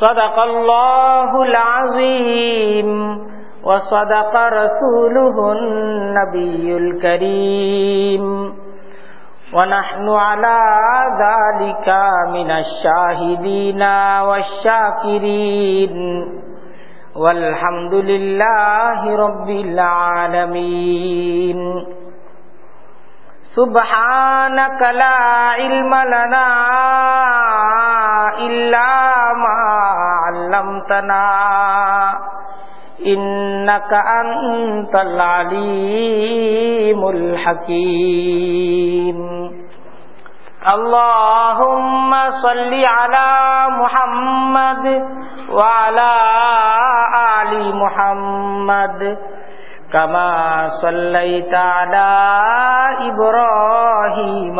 صدق الله العظيم وصدق رسوله النبي الكريم ونحن على ذلك من الشاهدين والشاكرين والحمد لله رب العالمين سبحانك لا علم لنا إلا ما علمتنا إنك أنت العليم الحكيم اللهم صل على محمد وعلى آل محمد كما صليت على إبراهيم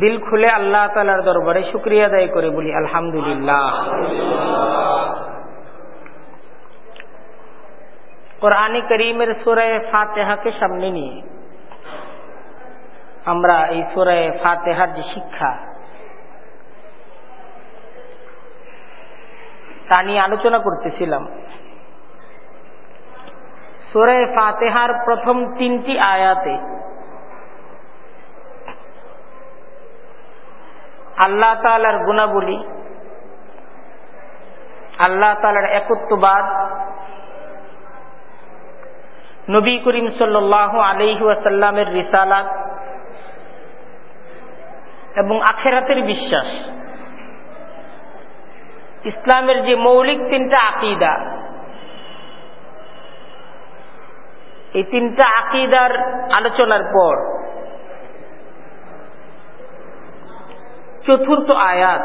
দিল খুলে আল্লাহ তালার দরবারে শুক্রিয়া আদায় করে বলি, আলহামদুলিল্লাহ। কোরআনে করিমের সুরায় ফাতেহাকে সামনে নিয়ে আমরা এই সুরায় ফাতেহার যে শিক্ষা, তা নিয়ে আলোচনা করতেছিলাম। সুরায় ফাতেহার প্রথম তিনটি আয়াতে আল্লাহ তালার গুণাবলী, আল্লাহ তালার একত্ববাদ, নবী করিম সাল্লাহ আলহি আসাল্লামের রিসালাত এবং আখেরাতের বিশ্বাস। ইসলামের যে মৌলিক তিনটা আকিদা, এই তিনটা আকিদার আলোচনার পর চতুর্থ আয়াত।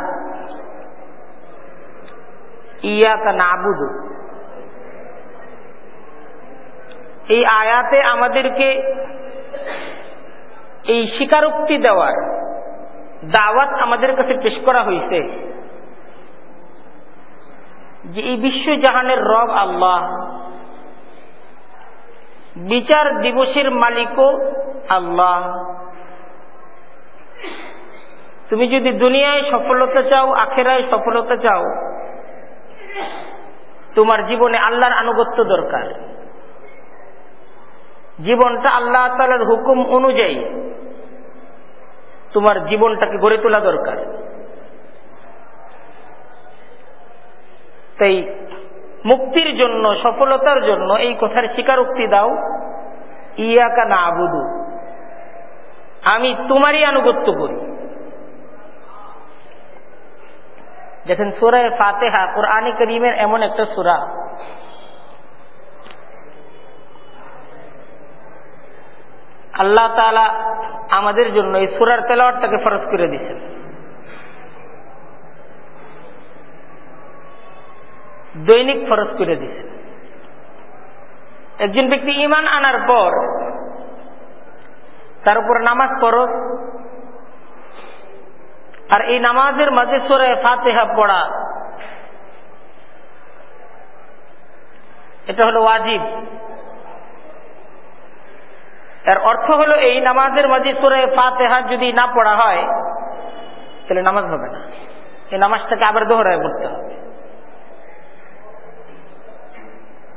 ইয়াকা নাবুদু। এই আয়াতে আমাদেরকে এই স্বীকারোক্তি দেওয়ার দাওয়াত আমাদের কাছে পেশ করা হয়েছে যে এই বিশ্বজাহানের রব আল্লাহ, বিচার দিবসের মালিকও আল্লাহ। তুমি যদি দুনিয়ায় সফলতা চাও, আখেরায় সফলতা চাও, তোমার জীবনে আল্লাহর আনুগত্য দরকার। জীবনটা আল্লাহ তালার হুকুম অনুযায়ী তোমার জীবনটাকে গড়ে তোলা দরকার। তাই মুক্তির জন্য, সফলতার জন্য এই কথার স্বীকারোক্তি দাও, ইয়াকা না আবুদু আমি তোমারই আনুগত্য করি। দেখেন সুরায় ফাতেহা কোরআনে করিমের এমন একটা সুরা আল্লাহ তালা আমাদের জন্য এই সুরার তেলাওয়ারটাকে ফরজ করে দিয়েছেন দৈনিক ফরজ করে দিয়েছেন একজন ব্যক্তি ইমান আনার পর তার উপর নামাজ ফরজ আর এই নামাজের মাঝে সোরে ফাতেহা পড়া। এটা হলো ওয়াজিব। এর অর্থ হলো এই নামাজের মাঝে সোরে ফাতেহা যদি না পড়া হয়, তাহলে নামাজ হবে না। এই নামাজটাকে আবার দোহরায় পড়তে হবে।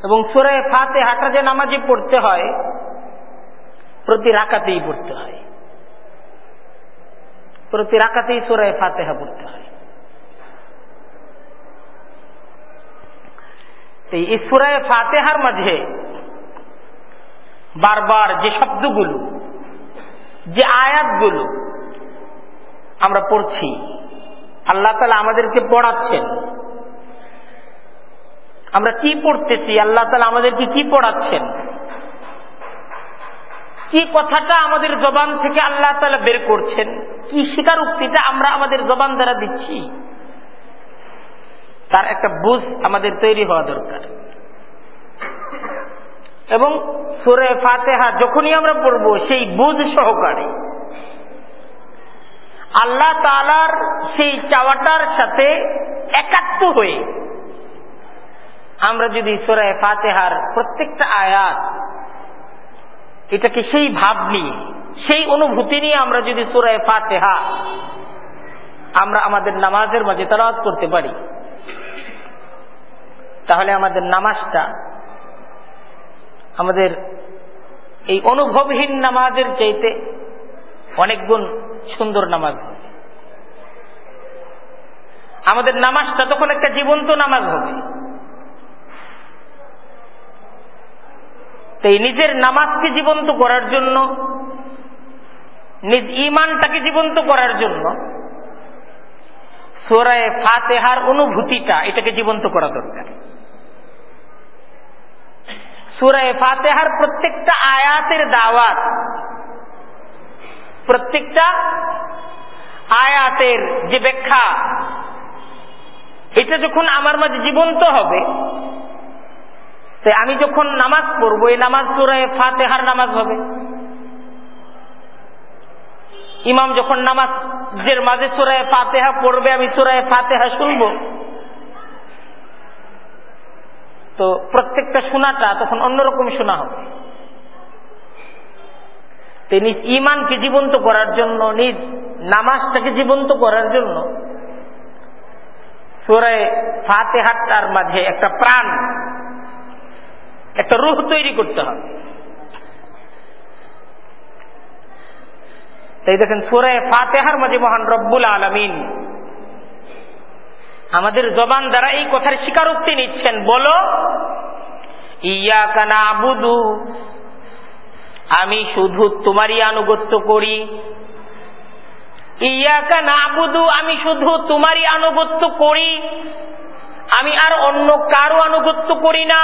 এবং সোরে ফাতে হাটা যে নামাজে পড়তে হয়, প্রতি রাকাতেই পড়তে হয়। প্রতি রাকাতেই সুরায় ফাতেহা পড়তে হয়। এই সুরায় ফাতেহার মাঝে বারবার যে শব্দগুলো, যে আয়াতগুলো আমরা পড়ছি, আল্লাহ তালা আমাদেরকে পড়াচ্ছেন। আমরা কি পড়তেছি, আল্লাহ তালা আমাদেরকে কি পড়াচ্ছেন? কি কথাটা আমাদের জবান থেকে আল্লাহ তালা বের করছেন? কি স্বীকারোক্তিটা আমরা আমাদের জবান দ্বারা দিচ্ছি? তার একটা বুঝ আমাদের তৈরি হওয়া দরকার। এবং সুরে ফাতেহা যখনই আমরা পড়ব, সেই বুঝ সহকারে আল্লাহ তালার সেই চাওয়াটার সাথে একাত্ম হয়ে আমরা যদি সুরায় ফাতেহার প্রত্যেকটা আয়াত, এটাকে সেই ভাব নিয়ে সেই অনুভূতি নিয়ে আমরা যদি সুরায় ফাতেহা আমরা আমাদের নামাজের মাঝে তারাত করতে পারি, তাহলে আমাদের নামাজটা, আমাদের এই অনুভবহীন নামাজের চাইতে অনেক গুণ সুন্দর নামাজ হবে। আমাদের নামাজটা তখন একটা জীবন্ত নামাজ হবে। তাই নিজের নামাজকে জীবন্ত করার জন্য নিজ ইমানটাকে জীবন্ত করার জন্য সোরায় ফাতেহার অনুভূতিটা এটাকে জীবন্ত করা দরকার। সুরায় ফাতেহার প্রত্যেকটা আয়াতের দাওয়াত, প্রত্যেকটা আয়াতের যে ব্যাখ্যা, এটা যখন আমার মাঝে জীবন্ত হবে, তাই আমি যখন নামাজ পড়ব, এই নামাজ সুরায় ফাতেহার নামাজ হবে। ইমাম যখন নামাজের মাঝে সুরায় ফাতেহা পড়বে, আমি সুরায় ফাতেহা শুনব। তো প্রত্যেকটা শোনাটা তখন অন্যরকম শোনা হবে। নিজ ইমানকে জীবন্ত করার জন্য, নিজ নামাজটাকে জীবন্ত করার জন্য সুরায় ফাতেহাটার মাঝে একটা প্রাণ, একটা রুহ তৈরি করতে হবে। তাই দেখেন সুরায় ফাতেহার মাঝে মহান রব্বুল আলমিন আমাদের জবান দ্বারা এই কথার স্বীকারোক্তি নিচ্ছেন, বলো ইয়া কানা আবুদু আমি শুধু তোমারই আনুগত্য করি। ইয়াকা না আবুদু আমি শুধু তোমারই আনুগত্য করি। আমি আর অন্য কারও আনুগত্য করি না।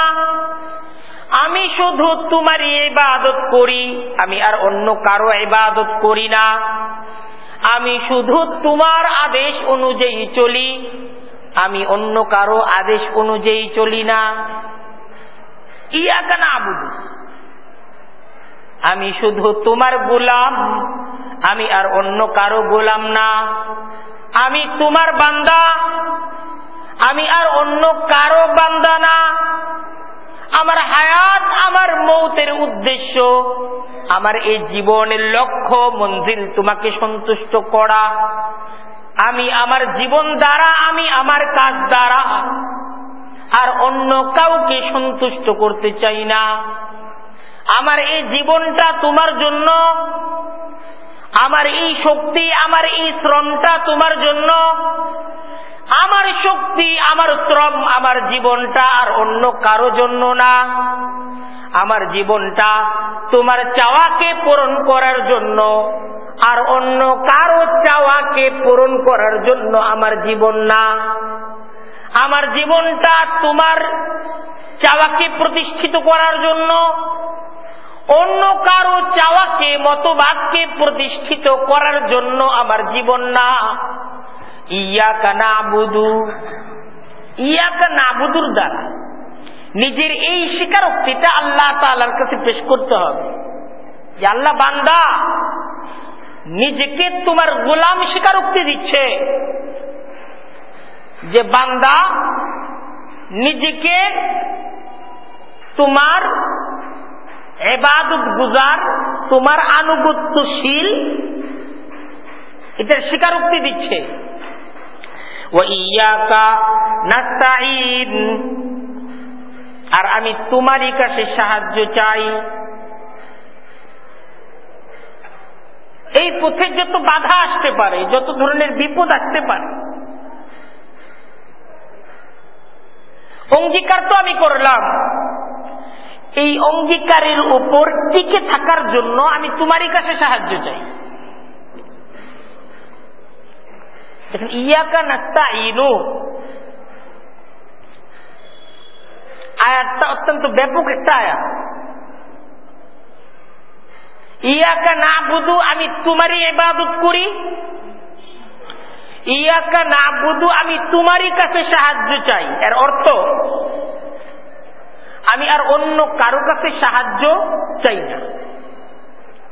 আমি শুধু তোমার ইবাদত করি, আমি আর অন্য কারও ইবাদত করি না। আমি শুধু তোমার আদেশ অনুযায়ী চলি, আমি অন্য কারও আদেশ অনুযায়ী চলি না। ইয়াকা না আবুদু আমি শুধু তোমার গোলাম, আমি আর অন্য কারও গোলাম না। আমি তোমার বান্দা, আমি আর অন্য কারও বান্দা না। আমার হায়াত, আমার মৌতের উদ্দেশ্য, আমার এই জীবনের লক্ষ্য মঞ্জিল তোমাকে সন্তুষ্ট করা। আমি আমার জীবন দ্বারা, আমি আমার কাজ দ্বারা, আর অন্য কাউকে সন্তুষ্ট করতে চাই না। আমার এই জীবনটা তোমার জন্য, আমার এই শক্তি, আমার এই শ্রমটা তোমার জন্য আমার শক্তি, আমার শ্রম, আমার জীবনটা আর অন্য কারও জন্য না। আমার জীবনটা তোমার চাওয়াকে পূরণ করার জন্য আর অন্য কারও চাওয়াকে পূরণ করার জন্য আমার জীবন না। আমার জীবনটা তোমার চাওয়াকে প্রতিষ্ঠিত করার জন্য অন্য কারও চাওয়াকে, মতবাদকে প্রতিষ্ঠিত করার জন্য আমার জীবন না। ইয়াকা না ইয়াকা না দ্বারা নিজের এই স্বীকারোক্তিটা আল্লাহ তালার কাছে পেশ করতে হবে। যে আল্লাহ বান্দা, নিজেকে তোমার গোলাম স্বীকারোক্তি দিচ্ছে। যে বান্দা, নিজেকে তোমার এবাদত গুজার তোমার আনুগত্যশীল, এটার স্বীকারোক্তি দিচ্ছে। আর আমি তোমারই কাছে সাহায্য চাই এই পথে যত বাধা আসতে পারে যত ধরনের বিপদ আসতে পারে অঙ্গীকার তো আমি করলাম এই অঙ্গীকারের উপর টিকে থাকার জন্য আমি তোমারই কাছে সাহায্য চাই দেখেন ইয়াকা নাস্তা ইনু আয়াতটা অত্যন্ত ব্যাপক একটা আয়াত ইয়াকা না বুধু আমি তোমারই এবাদত করি ইয়াকা না বুধু আমি তোমারই কাছে সাহায্য চাই এর অর্থ আমি আর অন্য কারও কাছে সাহায্য চাই না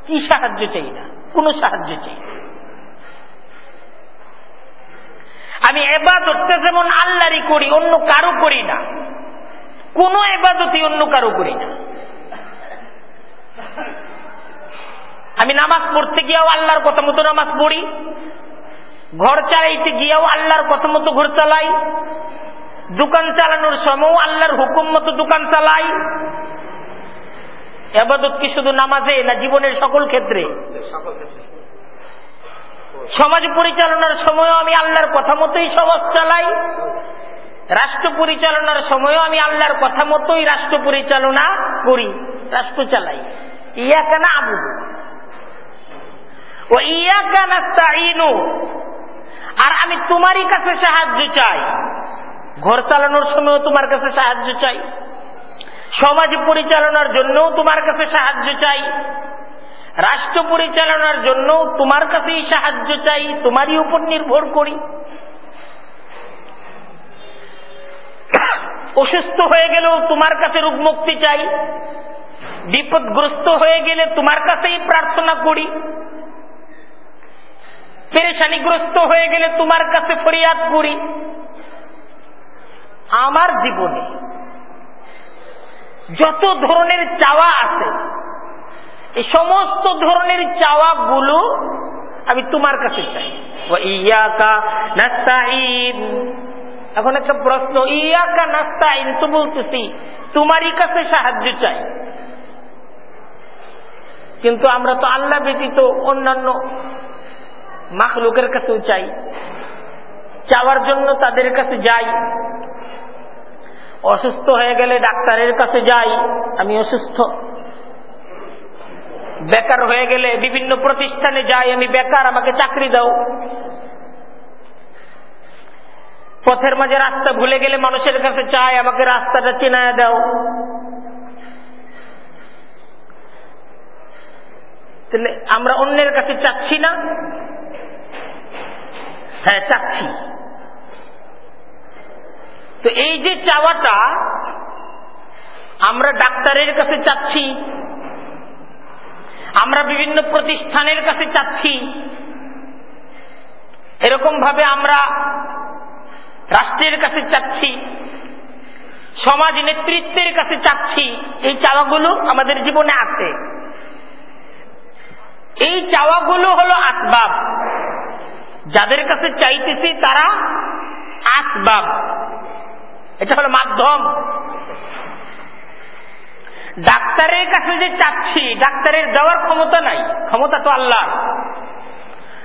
কি সাহায্য চাই না কোনো সাহায্য চাই না আমি এবাদতটা যেমন আল্লাহরই করি, অন্য কারও করি না। কোন এবাদতই অন্য কারও করি না। আমি নামাজ পড়তে গিয়েও আল্লাহর কথা মতো নামাজ পড়ি। ঘর চালাইতে গিয়েও আল্লাহর কথা মতো ঘর চালাই। দোকান চালানোর সময় আল্লাহর হুকুম মতো দোকান চালাই। এবাদত কি শুধু নামাজে না জীবনের সকল ক্ষেত্রে। সমাজ পরিচালনার সময়ও আমি আল্লাহর কথা মতোই সমাজ চালাই। রাষ্ট্র পরিচালনার সময়ও আমি আল্লাহর কথা মতোই রাষ্ট্র পরিচালনা করি, রাষ্ট্র চালাই। ইয়া কেন আবু ও ইয়া কেন আর আমি তোমারই কাছে সাহায্য চাই। ঘর চালানোর সময়ও তোমার কাছে সাহায্য চাই। সমাজ পরিচালনার জন্যও তোমার কাছে সাহায্য চাই। রাষ্ট্র পরিচালনার জন্য তোমার কাছেই সাহায্য চাই, তোমারই উপর নির্ভর করি। অসুস্থ হয়ে গেলেও তোমার কাছে রোগ মুক্তি চাই। বিপদগ্রস্ত হয়ে গেলে তোমার কাছেই প্রার্থনা করি। পেরেশানিগ্রস্ত হয়ে গেলে তোমার কাছে ফরিয়াদ করি। আমার জীবনে যত ধরনের চাওয়া আছে এই সমস্ত ধরনের চাওয়াগুলো আমি তোমার কাছে চাই। নাস্তাইন এখন একটা প্রশ্ন, ইয়াকা নাস্তাইন তো বলতেছি, তোমারই কাছে সাহায্য চাই। কিন্তু আমরা তো আল্লাহ ব্যতীত অন্যান্য মাখলুকের কাছেও চাই। চাওয়ার জন্য তাদের কাছে যাই। অসুস্থ হয়ে গেলে ডাক্তারের কাছে যাই। আমি অসুস্থ। বেকার হয়ে গেলে বিভিন্ন প্রতিষ্ঠানে যাই, আমি বেকার, আমাকে চাকরি দাও। পথের মাঝে রাস্তা ভুলে গেলে মানুষের কাছে চাই, আমাকে রাস্তাটা চেনায় দাও। তাহলে আমরা অন্যের কাছে চাচ্ছি না? হ্যাঁ চাচ্ছি। তো এই যে চাওয়াটা আমরা ডাক্তারের কাছে চাচ্ছি। আমরা বিভিন্ন প্রতিষ্ঠানের কাছে চাচ্ছি। এরকম ভাবে আমরা রাষ্ট্রের কাছে চাচ্ছি, সমাজ নেতৃত্বের কাছে চাচ্ছি। এই চাওয়াগুলো আমাদের জীবনে আছে। এই চাওয়াগুলো হলো আসবাব। যাদের কাছে চাইতেছি তারা আসবাব। এটা হলো মাধ্যম। ডাক্তারের কাছে যে চাচ্ছি, ডাক্তারের দেওয়ার ক্ষমতা নাই। ক্ষমতা তো আল্লাহ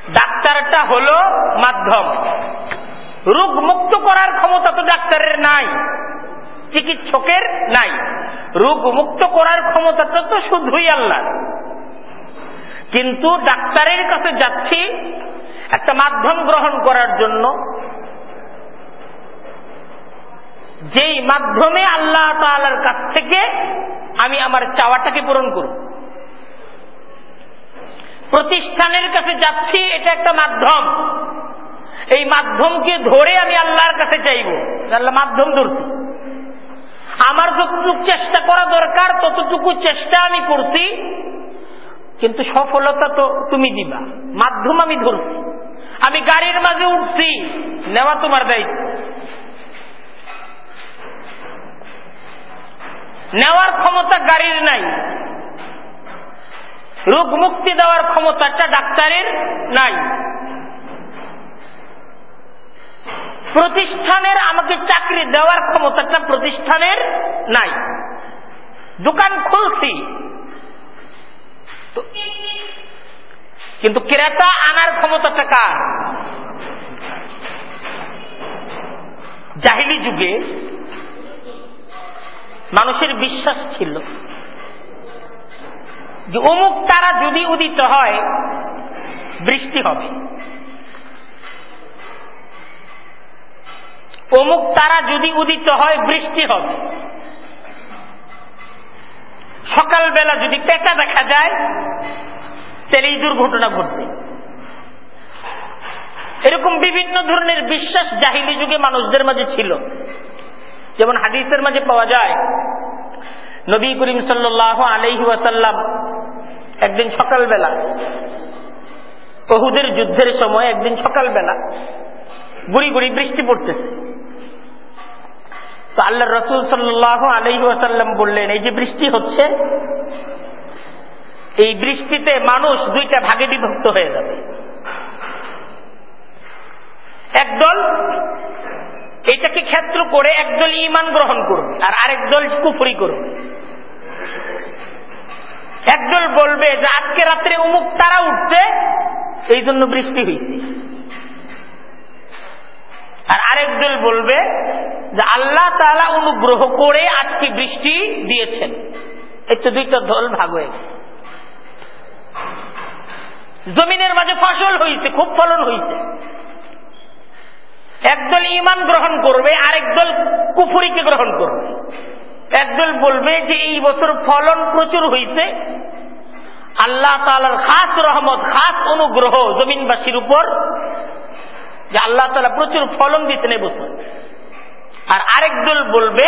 ডাক্তারটা হলো মাধ্যম। রোগ মুক্ত করার ক্ষমতা তো ডাক্তারের নাই, চিকিৎসকের নাই। রোগ মুক্ত করার ক্ষমতাটা তো শুধুই আল্লাহ কিন্তু ডাক্তারের কাছে যাচ্ছি, একটা মাধ্যম গ্রহণ করার জন্য। যেই মাধ্যমে আল্লাহ তালার কাছ থেকে আমি আমার চাওয়াটাকে পূরণ করব। প্রতিষ্ঠানের কাছে যাচ্ছি, এটা একটা মাধ্যম। এই মাধ্যমকে ধরে আমি আল্লাহর কাছে চাইব। আল্লাহ মাধ্যম ধরছি। আমার যতটুকু চেষ্টা করা দরকার, ততটুকু চেষ্টা আমি করছি, কিন্তু সফলতা তো তুমি দিবা। মাধ্যম আমি ধরছি। আমি গাড়ির মাঝে উঠছি, নেওয়া তোমার দায়িত্ব। নেওয়ার ক্ষমতা গাড়ির নাই। রোগ মুক্তি দেওয়ার ক্ষমতাটা ডাক্তারের নাই। প্রতিষ্ঠানের আমাকে চাকরি দেওয়ার ক্ষমতাটা প্রতিষ্ঠানের নাই। দোকান খুলছি। কিন্তু ক্রেতা আনার ক্ষমতাটা কার? জাহিলি যুগে মানুষের বিশ্বাস ছিল যে অমুক তারা যদি উদিত হয়, বৃষ্টি হবে। অমুক তারা যদি উদিত হয়, বৃষ্টি হবে। সকালবেলা যদি পেটা দেখা যায়, তাহলে এই দুর্ঘটনা ঘটবে। এরকম বিভিন্ন ধরনের বিশ্বাস জাহিলি যুগে মানুষদের মাঝে ছিল। যেমন হাদিসের মাঝে পাওয়া যায়, নবী করিম সাল্লাহ আলহি ওয়াসাল্লাম একদিন সকালবেলা বহুদের যুদ্ধের সময় একদিন সকালবেলা গুড়ি গুড়ি বৃষ্টি পড়তেছে। তো আল্লাহ রসুল সাল্লাহ আলহি ওয়াসাল্লাম বললেন, এই যে বৃষ্টি হচ্ছে, এই বৃষ্টিতে মানুষ দুইটা ভাগে বিভক্ত হয়ে যাবে। একদল এটাকে ক্ষেত্র করে একদল ইমান গ্রহণ করবে আর আরেক দল কুফরি করবে। একদল বলবে যে আজকে রাত্রে উমুক তারা উঠছে এই জন্য বৃষ্টি হয়েছে আর আরেক দল বলবে যে আল্লাহ তালা অনুগ্রহ করে আজকে বৃষ্টি দিয়েছেন। এই তো দুইটা দল ভাগ হয়ে জমিনের মাঝে ফসল হয়েছে খুব ফলন হয়েছে একদল ইমান গ্রহণ করবে, আরেক দল কুফুরিকে গ্রহণ করবে। একদল বলবে যে এই বছর ফলন প্রচুর হয়েছে আল্লাহ তালার খাস রহমত, খাস অনুগ্রহ জমিনবাসীর উপর যে আল্লাহ তালা প্রচুর ফলন দিচ্ছেন বছর। আর আরেক দল বলবে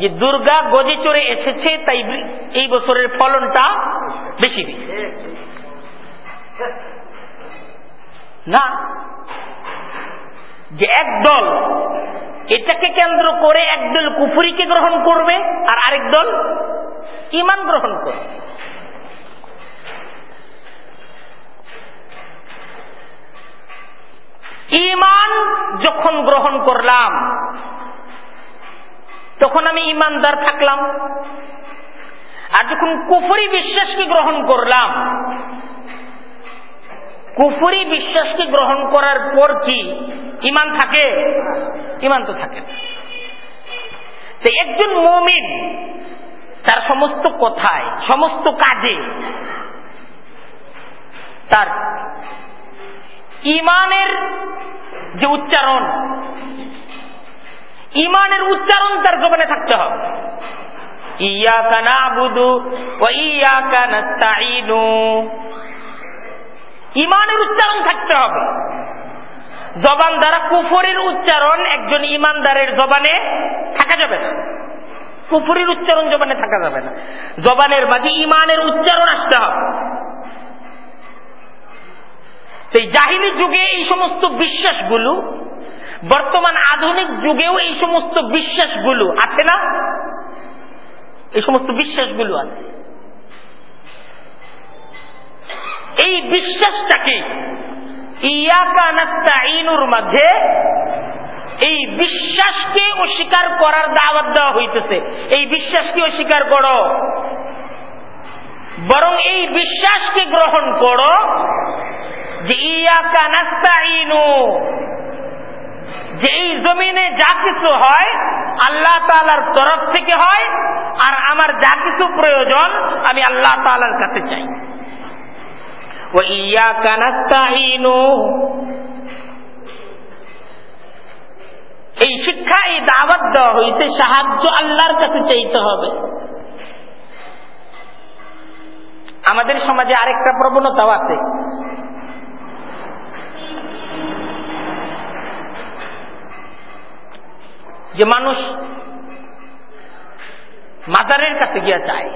যে দুর্গা গজে চড়ে এসেছে, তাই এই বছরের ফলনটা বেশি বেশি না যে একদল এটাকে কেন্দ্র করে একদল কুফুরিকে গ্রহণ করবে আর আরেক দল ইমান গ্রহণ করবে। ইমান যখন গ্রহণ করলাম, তখন আমি ইমানদার থাকলাম। আর যখন কুফুরি বিশ্বাসকে গ্রহণ করলাম কুফুরি বিশ্বাসকে গ্রহণ করার পর কি? ইমান থাকে? ইমান তো থাকে তো একজন মমিন, তার সমস্ত কথায়, সমস্ত কাজে, তার ইমানের যে উচ্চারণ, ইমানের উচ্চারণ তার জবানে থাকতে হবে। ইয়া কানা বুধু ও ইয়া কানাস্তাইনু ইমানের উচ্চারণ থাকতে হবে। জবান দ্বারা কুফরের উচ্চারণ একজন ইমানদারের জবানে থাকা যাবে না। কুফুরির উচ্চারণ জবানে থাকা যাবে না। জবানের মাঝে ইমানের উচ্চারণ আসতে হবে। সেই জাহিলি যুগে এই সমস্ত বিশ্বাসগুলো, বর্তমান আধুনিক যুগেও এই সমস্ত বিশ্বাসগুলো আছে না? এই সমস্ত বিশ্বাসগুলো আছে। এই বিশ্বাসটাকে ইয়াকানুর মাঝে এই বিশ্বাসকে অস্বীকার করার দাওয়াত দেওয়া হইতেছে। এই বিশ্বাসকে অস্বীকার করো। বরং এই বিশ্বাসকে গ্রহণ করো যে ইয়াকা নাস্তাইনু যে এই জমিনে যা কিছু হয় আল্লাহ তালার তরফ থেকে হয়, আর আমার যা কিছু প্রয়োজন আমি আল্লাহ তালার কাছে চাই। এই শিক্ষা, এই দাওয়াত দেওয়া হয়েছে সাহায্য আল্লাহর কাছে চাইতে হবে। আমাদের সমাজে আরেকটা প্রবণতাও আছে। যে মানুষ মাজারের কাছে গিয়া চায়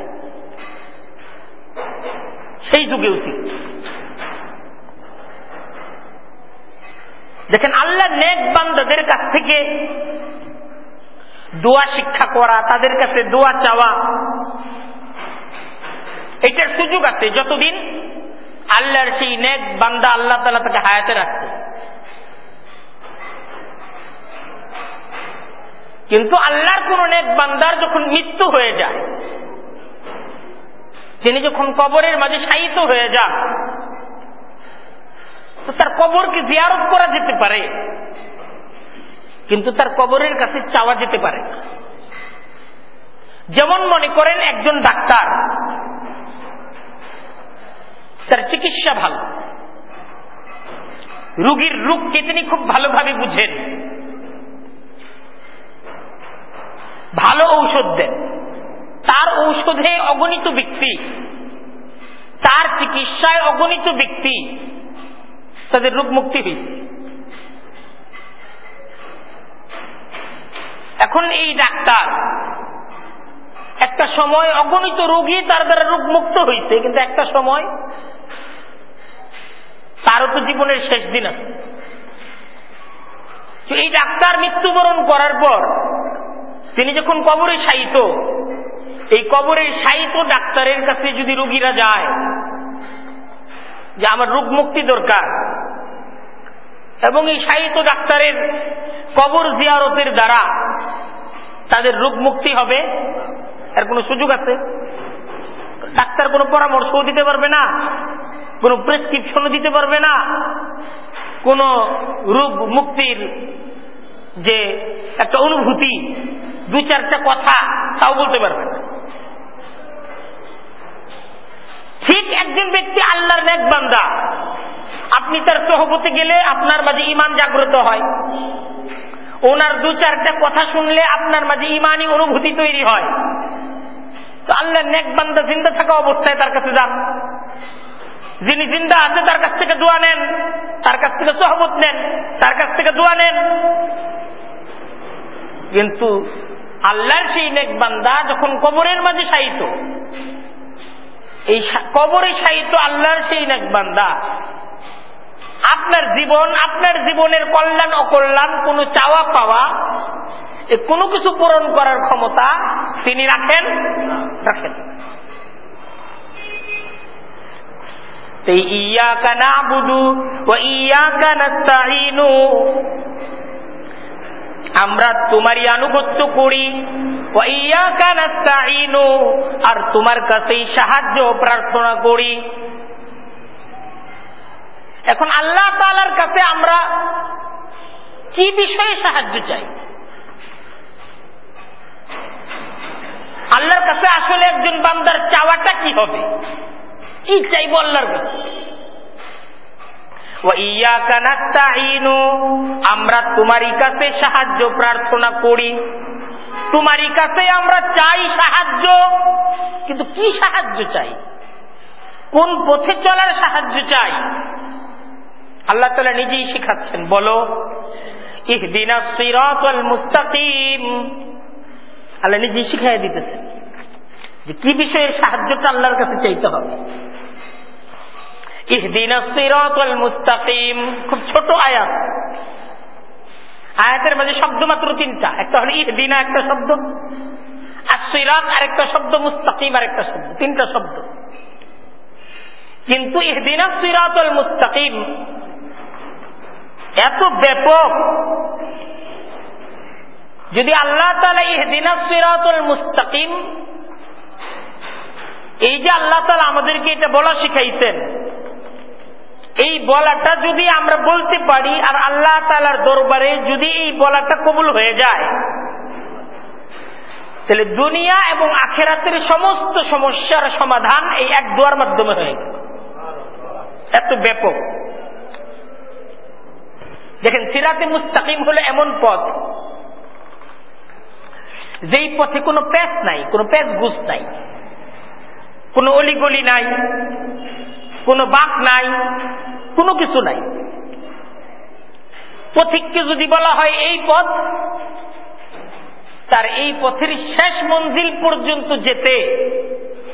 সেই যুগে উচিত। দেখেন আল্লাহ নেক বান্দাদের কাছ থেকে দোয়া শিক্ষা করা, তাদের কাছে দোয়া চাওয়া, এটার সুযোগ আছে যতদিন আল্লাহর সেই নেক বান্দা আল্লাহ তালা তাকে হায়াতে রাখছে কিন্তু আল্লাহর কোন নেক বান্দার যখন মৃত্যু হয়ে যায়, তিনি যখন কবরের মাঝে শায়িত হয়ে যান তো তার কবরকে জিয়ারত করা যেতে পারে। কিন্তু তার কবরের কাছে চাওয়া যেতে পারে যেমন মনে করেন একজন ডাক্তার, তার চিকিৎসা ভালো। রুগীর রোগকে তিনি খুব ভালোভাবে বুঝেন। ভালো ঔষধ দেন। তার ঔষধে অগণিত ব্যক্তি, তার চিকিৎসায় অগণিত ব্যক্তি তাদের রোগ মুক্তি হয়েছে এখন এই ডাক্তার একটা সময় অগণিত রোগী তার দ্বারা রোগ মুক্ত হয়েছে কিন্তু একটা সময় তারও তো জীবনের শেষ দিন আছে। এই ডাক্তার মৃত্যুবরণ করার পর তিনি যখন কবরে শায়িত, এই কবরে শায়িত ডাক্তারের কাছে যদি রোগীরা যায় যে আমার রোগ মুক্তি দরকার এবং এই শায়িত ডাক্তারের কবর জিয়ারতের দ্বারা তাদের রোগ মুক্তি হবে। এর কোনো সুযোগ আছে? ডাক্তার কোনো পরামর্শও দিতে পারবে না, কোনো প্রেসক্রিপশনও দিতে পারবে না, কোন রোগ মুক্তির যে একটা অনুভূতি, দু চারটা কথা তাও বলতে পারবে না। ঠিক একজন ব্যক্তি আল্লাহর নেক বান্দা আপনি তার সহপতি গেলে আপনার মাঝে ইমান জাগ্রত হয়। ওনার দু চারটা কথা শুনলে আপনার মাঝে ইমানই অনুভূতি তৈরি হয়। তো আল্লাহর নেক বান্দা জিন্দা থাকা অবস্থায় তার কাছে যান। যিনি জিন্দা আছে তার কাছ থেকে দোয়া নেন, তার কাছ থেকে সহমত নেন, তার কাছ থেকে দোয়া নেন। কিন্তু আল্লাহর সেই নেক বান্দা যখন কবরের মাঝে সাহিত এই কবরে সাহিত আল্লাহর সেই নেক বান্দা আপনার জীবন, আপনার জীবনের কল্যাণ অকল্যাণ কোনো চাওয়া পাওয়া কোনো কিছু পূরণ করার ক্ষমতা তিনি রাখেন? রাখেন। আমরা তোমারই আনুগত্য করি। আর তোমার কাছেই সাহায্য প্রার্থনা করি। এখন আল্লাহ তালার কাছে আমরা কি বিষয়ে সাহায্য চাই? আল্লাহর কাছে আসলে একজন বান্দার চাওয়াটা কি হবে? কি চাইব আল্লাহর কাছে? আমরা তোমারই কাছে সাহায্য প্রার্থনা করি। তোমারই কাছে আমরা চাই সাহায্য, কিন্তু কি সাহায্য চাই? কোন পথে চলার সাহায্য চাই? আল্লাহ তালা নিজেই শিখাচ্ছেন, বলো আল্লাহ নিজেই শিখাই দিতেছেন যে কি সাহায্যটা আল্লাহর কাছে চাইতে হবে। খুব ছোট আয়াত। আয়াতের মাঝে শব্দ মাত্র তিনটা, একটা হলো ইহদিনা একটা শব্দ, আর সিরাত আরেকটা শব্দ, মুস্তাকিম আরেকটা শব্দ, তিনটা শব্দ। কিন্তু ইহদিনা সিরাতাল মুস্তাকিম। এত ব্যাপক। যদি আল্লাহ তালা ইহদিনা সিরাতুল মুস্তাকিম, এই যে আল্লাহ তালা আমাদেরকে এটা বলা শিখাইছেন, এই বলাটা যদি আমরা বলতে পারি আর আল্লাহ তালার দরবারে যদি এই বলাটা কবুল হয়ে যায়, তাহলে দুনিয়া এবং আখেরাতের সমস্ত সমস্যার সমাধান এই এক দোয়ার মাধ্যমে হয়ে গেল। এত ব্যাপক। দেখেন, সিরাতে মুস্তাকিম হলো এমন পথ, যেই পথে কোনো প্যাচ নাই, কোনো প্যাচ ঘুষ নাই, কোনো অলিগলি নাই, কোনো বাক নাই, কোনো কিছু নাই। পথিককে যদি বলা হয় এই পথ, তার এই পথের শেষ মঞ্জিল পর্যন্ত যেতে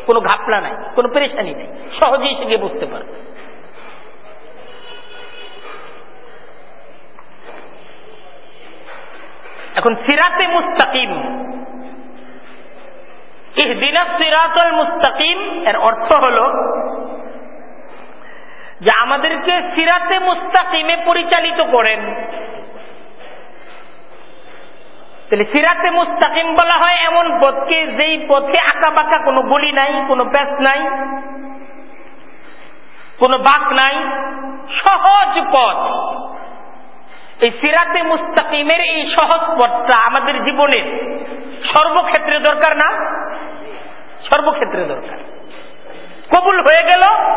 কোনো ঘাপলা নাই, কোনো পেরেশানি নাই, সহজেই সে গিয়ে বুঝতে পারবে। এখন সিরাতে মুস্তাকিম। সিরাতল মুস্তাকিম, এর অর্থ হল যে আমাদেরকে সিরাতে মুস্তাকিমে পরিচালিত করেন। তাহলে সিরাতে মুস্তাকিম বলা হয় এমন পথকে, যেই পথে আঁকা বাঁকা কোনো গলি নাই, কোনো প্যাচ নাই, কোনো বাক নাই, সহজ পথ। এই সিরাতে মুস্তাকিমের এই সহজ পথটা আমাদের জীবনের সর্বক্ষেত্রে দরকার না? সর্বক্ষেত্রে দরকার। কবুল হয়ে গেল,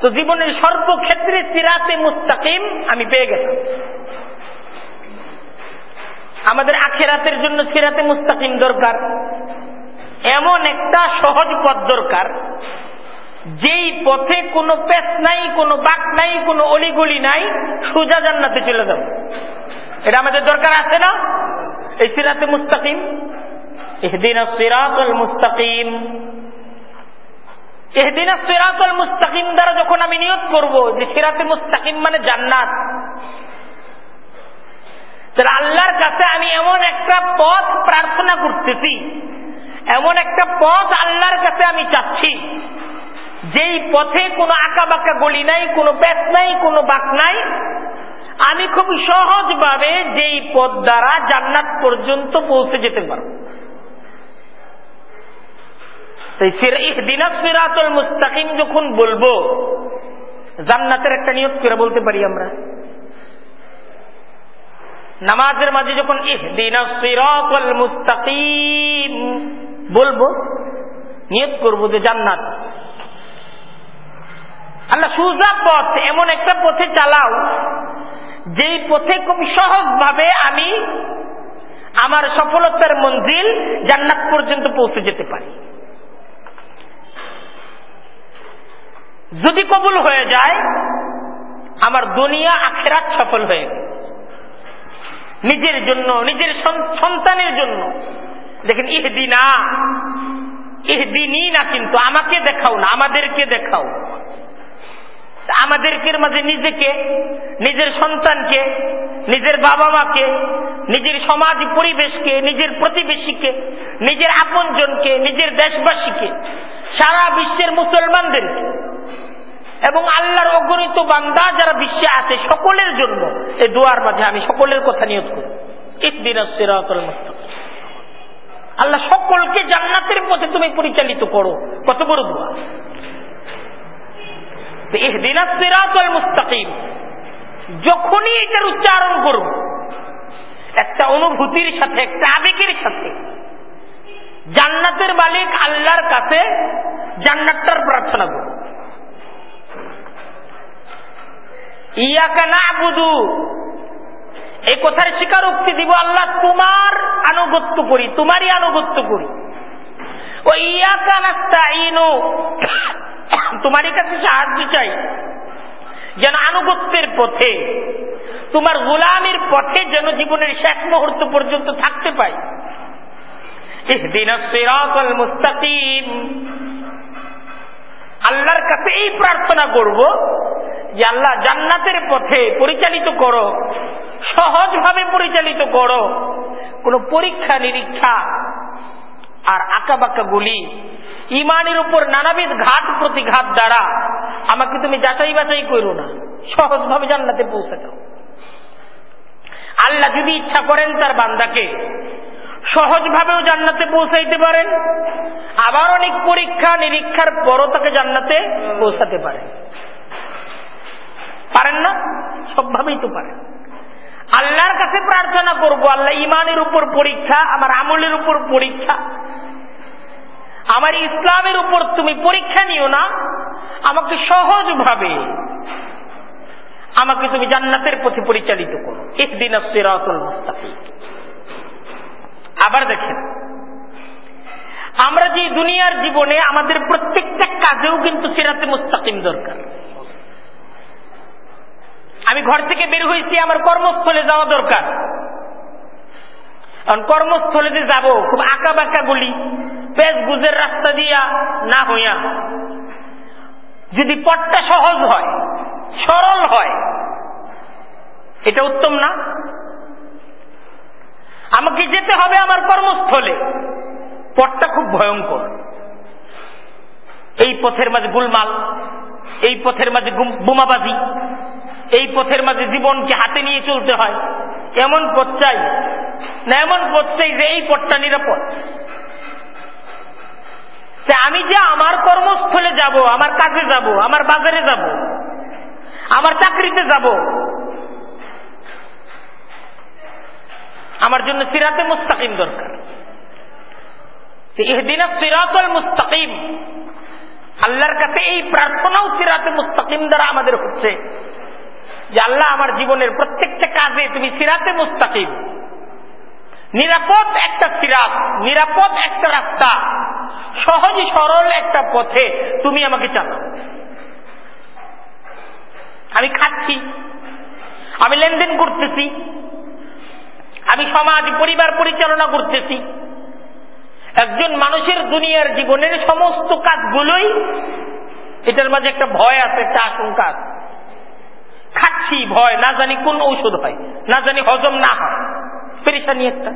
তো জীবনের সর্বক্ষেত্রে সিরাতে মুস্তাকিম আমি পেয়ে গেলাম। আমাদের আখেরাতের জন্য সিরাতে মুস্তাকিম দরকার। এমন একটা সহজ পথ দরকার যেই পথে কোনো পেস নাই, কোনো বাক নাই, কোনো অলিগলি নাই, সোজা জান্নাতে চলে যাব। এটা আমাদের দরকার আছে না? এই সিরাতে মুস্তাকিম। মুস্তাকিম। মুস্তাকিম দ্বারা যখন আমি নিয়োগ করব যে সিরাতে মুস্তাকিম মানে জান্নাত, তাহলে আল্লাহর কাছে আমি এমন একটা পথ প্রার্থনা করতেছি, এমন একটা পথ আল্লাহর কাছে আমি চাচ্ছি যেই পথে কোনো আঁকা বাঁকা গলি নাই, কোনো ব্যাস নাই, কোনো বাক নাই, আমি খুব সহজভাবে যেই পথ দ্বারা জান্নাত পর্যন্ত পৌঁছে যেতে পারব। সিরাতুল মুস্তাকিম যখন বলব, জান্নাতের একটা নিয়োগ করে বলতে পারি আমরা। নামাজের মাঝে যখন মুস্তাকিম বলব নিয়োগ করব যে জান্নাত আল্লাহ সুজা পথ, এমন একটা পথে চালাও, যেই পথে খুব সহজভাবে আমি আমার সফলতার মঞ্জিল জান্নাত পর্যন্ত পৌঁছে যেতে পারি। যদি কবুল হয়ে যায়, আমার দুনিয়া, আখেরাত সফল হয়ে নিজের জন্য, নিজের সন্তানের জন্য। দেখেন, ইহদিনা ইহদিনই না কিন্তু আমাকে দেখাও না, আমাদেরকে দেখাও। আমাদেরকে মাঝে নিজেকে, নিজের সন্তানকে, নিজের বাবা মাকে নিজের সমাজ পরিবেশকে, নিজের প্রতিবেশীকে, নিজের আপনজনকে, নিজের দেশবাসীকে, সারা বিশ্বের মুসলমানদেরকে এবং আল্লাহর অগণিত বান্দা যারা বিশ্বে আছে সকলের জন্য এই দোয়ার মাঝে আমি সকলের কথা নিয়োগ করি। একদিন আল্লাহ সকলকে জান্নাতের পথে তুমি পরিচালিত করো। কত বড় দোয়া। মুস্তাকিম। যখনই এটার উচ্চারণ করব, একটা অনুভূতির সাথে, একটা আবেগের সাথে, জান্নাতের মালিক আল্লাহর কাছে জান্নাতটার প্রার্থনা করব। ইয়াকা না বুধু এই কথার স্বীকারোক্তি দিব আল্লাহ, তোমার আনুগত্য করি, তোমারই আনুগত্য করি। ও ইয়াকা নাস্তা তোমারই কাছে সাহায্য চাই। যেন আনুগত্যের পথে, তোমার গোলামের পথে যেন জীবনের শেষ মুহূর্ত পর্যন্ত থাকতে পাই। আল্লাহর কাছে এই প্রার্থনা করব যে আল্লাহ জান্নাতের পথে পরিচালিত করো, সহজভাবে পরিচালিত করো। কোন পরীক্ষা নিরীক্ষা আর আঁকা বাঁকা গুলি। ইমানের উপর নানাবিধ ঘাট প্রতিঘাত দ্বারা আমাকে তুমি যাচাই বাছাই করো না। সহজভাবে জান্নাতে পৌঁছে দাও। আল্লাহ যদি ইচ্ছা করেন তার বান্দাকে সহজভাবেও জান্নাতে পৌঁছাইতে পারেন, আবার অনেক পরীক্ষা, নিরীক্ষার পরও তাকে জান্নাতে পৌঁছাতে পারেন। পারেন না? সবভাবেই তো পারেন। আল্লাহর কাছে প্রার্থনা করব, আল্লাহ ইমানের উপর পরীক্ষা, আমার আমলের উপর পরীক্ষা। আমার ইসলামের উপর তুমি পরীক্ষা নিও না, আমাকে সহজভাবে আমাকে তুমি জান্নাতের পথে পরিচালিত করো। একদিন মুস্তাফি আবার দেখেন, আমরা যে দুনিয়ার জীবনে আমাদের প্রত্যেকটা কাজেও কিন্তু সেরাতে মুস্তাকিম দরকার। আমি ঘর থেকে বের হয়েছি, আমার কর্মস্থলে যাওয়া দরকার। কারণ কর্মস্থলে যে যাব, খুব আঁকা বাঁকা গুলি পেজ গুজের রাস্তা দিয়া না হইয়া। যদি পথটা সহজ হয়, সরল হয়, এটা উত্তম না? আমাকে যেতে হবে আমার কর্মস্থলে। পথটা খুব ভয়ঙ্কর। এই পথের মাঝে গুলমাল, এই পথের মাঝে বোমাবাজি এই পথের মাঝে জীবনকে হাতে নিয়ে চলতে হয়। এমন পথ চাই, না এমন পথ চাই যে এই পথটা নিরাপদ। আমি যে আমার কর্মস্থলে যাব, আমার কাজে যাব, আমার বাজারে যাব, আমার চাকরিতে যাব, আমার জন্য সিরাতে মুস্তাকিম দরকার। এহদিনা সিরাতল মুস্তাকিম, আল্লাহর কাছে এই প্রার্থনাও সিরাতে মুস্তাকিম দ্বারা আমাদের হচ্ছে। যে আল্লাহ আমার জীবনের প্রত্যেকটা কাজে তুমি সিরাতে মুস্তাকিম। নিরাপদ একটা সিরাত, নিরাপদ একটা রাস্তা, সহজ সরল একটা পথে তুমি আমাকে চালাও। আমি খাচ্ছি, আমি লেনদেন করতেছি, আমি সমাজ, পরিবার পরিচালনা করতেছি। একজন মানুষের দুনিয়ার জীবনের সমস্ত কাজগুলোই এটার মাঝে একটা ভয় আছে, একটা আশঙ্কা আছে। খাচ্ছি, ভয়, না জানি কোন ঔষধ হয়, না জানি হজম না হয়। পেরেশানি একটা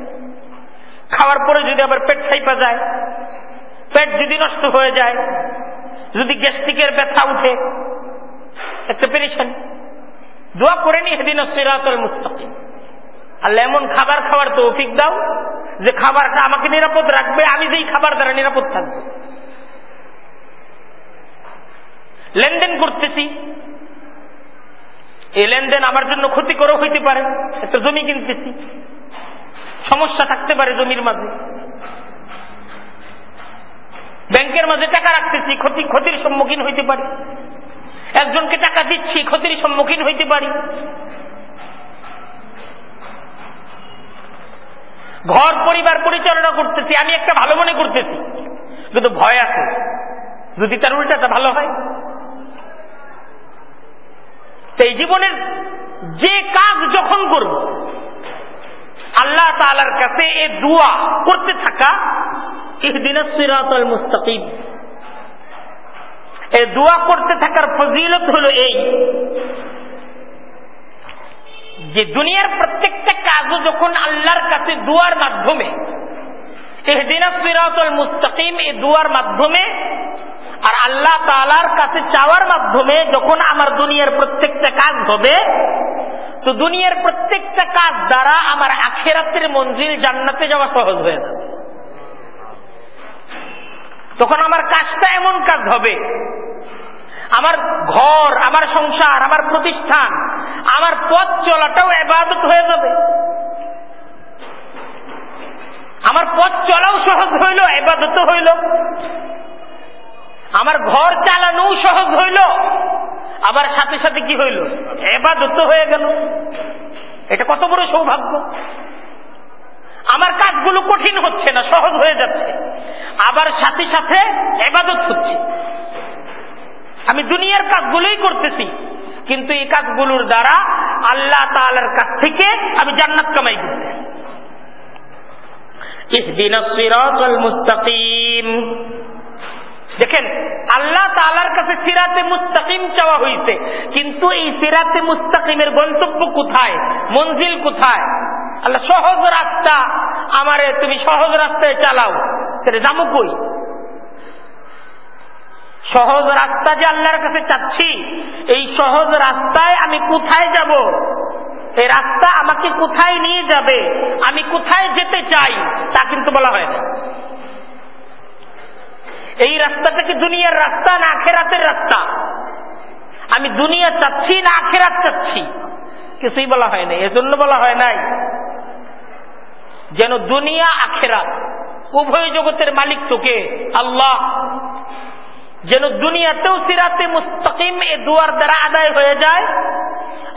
খাওয়ার পরে যদি আবার পেট ছাইপা যায়, পেট যদি নষ্ট হয়ে যায়, যদি গ্যাস্ট্রিকের ব্যথা উঠে, একটা পেরেশানি দোয়া করে নি সেদিন সিরাতল মুস্তাকিম। আল্লাহ খাবার খাওয়ার তো তৌফিক দাও, যে খাবারটা আমাকে নিরাপদ রাখবে, আমি যেই খাবার দ্বারা নিরাপদ থাকব। লেনদেন করতেছি এই লেনদেন আমার জন্য ক্ষতিকরও হইতে পারে, একটা জমি কিনতেছি। সমস্যা থাকতে পারে জমির মাঝে। ব্যাংকের মাঝে টাকা রাখতেছি, ক্ষতি, ক্ষতির সম্মুখীন হইতে পারি। একজনকে টাকা দিচ্ছি, ক্ষতির সম্মুখীন হইতে পারি। ঘর, পরিবার পরিচালনা করতেছি, আমি একটা ভালো মনে করতেছি। কিন্তু ভয় আছে। যদি তার উল্টাটা ভালো হয় এই জীবনের যে কাজ যখন করব, আল্লাহ তালার কাছে এ দুয়া করতে থাকা ইহদিন সিরাতল মুস্তাকিম। এই দোয়া করতে থাকার ফজিলত হলো এই, যে দুনিয়ার প্রত্যেকটা কাজও যখন আল্লাহর কাছে দুয়ার মাধ্যমে এহদিনা সিরাতল মুস্তাকিম এ দুয়ার মাধ্যমে আর আল্লাহ তালার কাছে চাওয়ার মাধ্যমে যখন আমার দুনিয়ার প্রত্যেকটা কাজ হবে, তো দুনিয়ার প্রত্যেকটা কাজ দ্বারা আমার আখেরাতের মঞ্জিল জান্নাতে যাওয়া সহজ হয়ে যাবে। তখন আমার কাজটা এমন কাজ হবে। আমার ঘর, আমার সংসার, আমার প্রতিষ্ঠান, আমার পথ চলাটাও এবাদত হয়ে যাবে। আমার পথ চলাও সহজ হইল এবাদত হইল। আমার ঘর চালানোও সহজ হইল। আবার সাথে সাথে কি হইল? এবাদত হয়ে গেল। এটা কত বড় সৌভাগ্য। আমার কাজগুলো কঠিন হচ্ছে না, সহজ হয়ে যাচ্ছে। আবার সাথে সাথে এবাদত হচ্ছে। আমি দুনিয়ার কাজগুলোই করতেছি, কিন্তু এই কাজগুলোর দ্বারা আল্লাহ তালার কাছ থেকে আমি জান্নাত কামাই করতেছি মুস্তাকিম। দেখেন, আল্লাহ তালার কাছে সিরাতে মুস্তাকিম চাওয়া হয়েছে কিন্তু এই সিরাতে মুস্তাকিমের গন্তব্য কোথায়? মঞ্জিল কোথায়? আল্লাহ, সহজ রাস্তা। আমারে তুমি সহজ রাস্তায় চালাও। সেটা যাব কই? সহজ রাস্তা যে আল্লাহর কাছে চাচ্ছি, এই সহজ রাস্তায় আমি কোথায় যাব? এই রাস্তা আমাকে কোথায় নিয়ে যাবে? আমি কোথায় যেতে চাই? তা কিন্তু বলা হয় না। এই রাস্তাটা কি দুনিয়ার রাস্তা না আখেরাতের রাস্তা? আমি দুনিয়া চাচ্ছি না আখেরাত চাচ্ছি। কিছুই বলা হয় নাই। এজন্য বলা হয় নাই যেন দুনিয়া আখেরাত, উভয় জগতের মালিক তোকে, আল্লাহ। যেন দুনিয়াতেও সিরাতে মুস্তাকিম এ দুয়ার দ্বারা আদায় হয়ে যায়,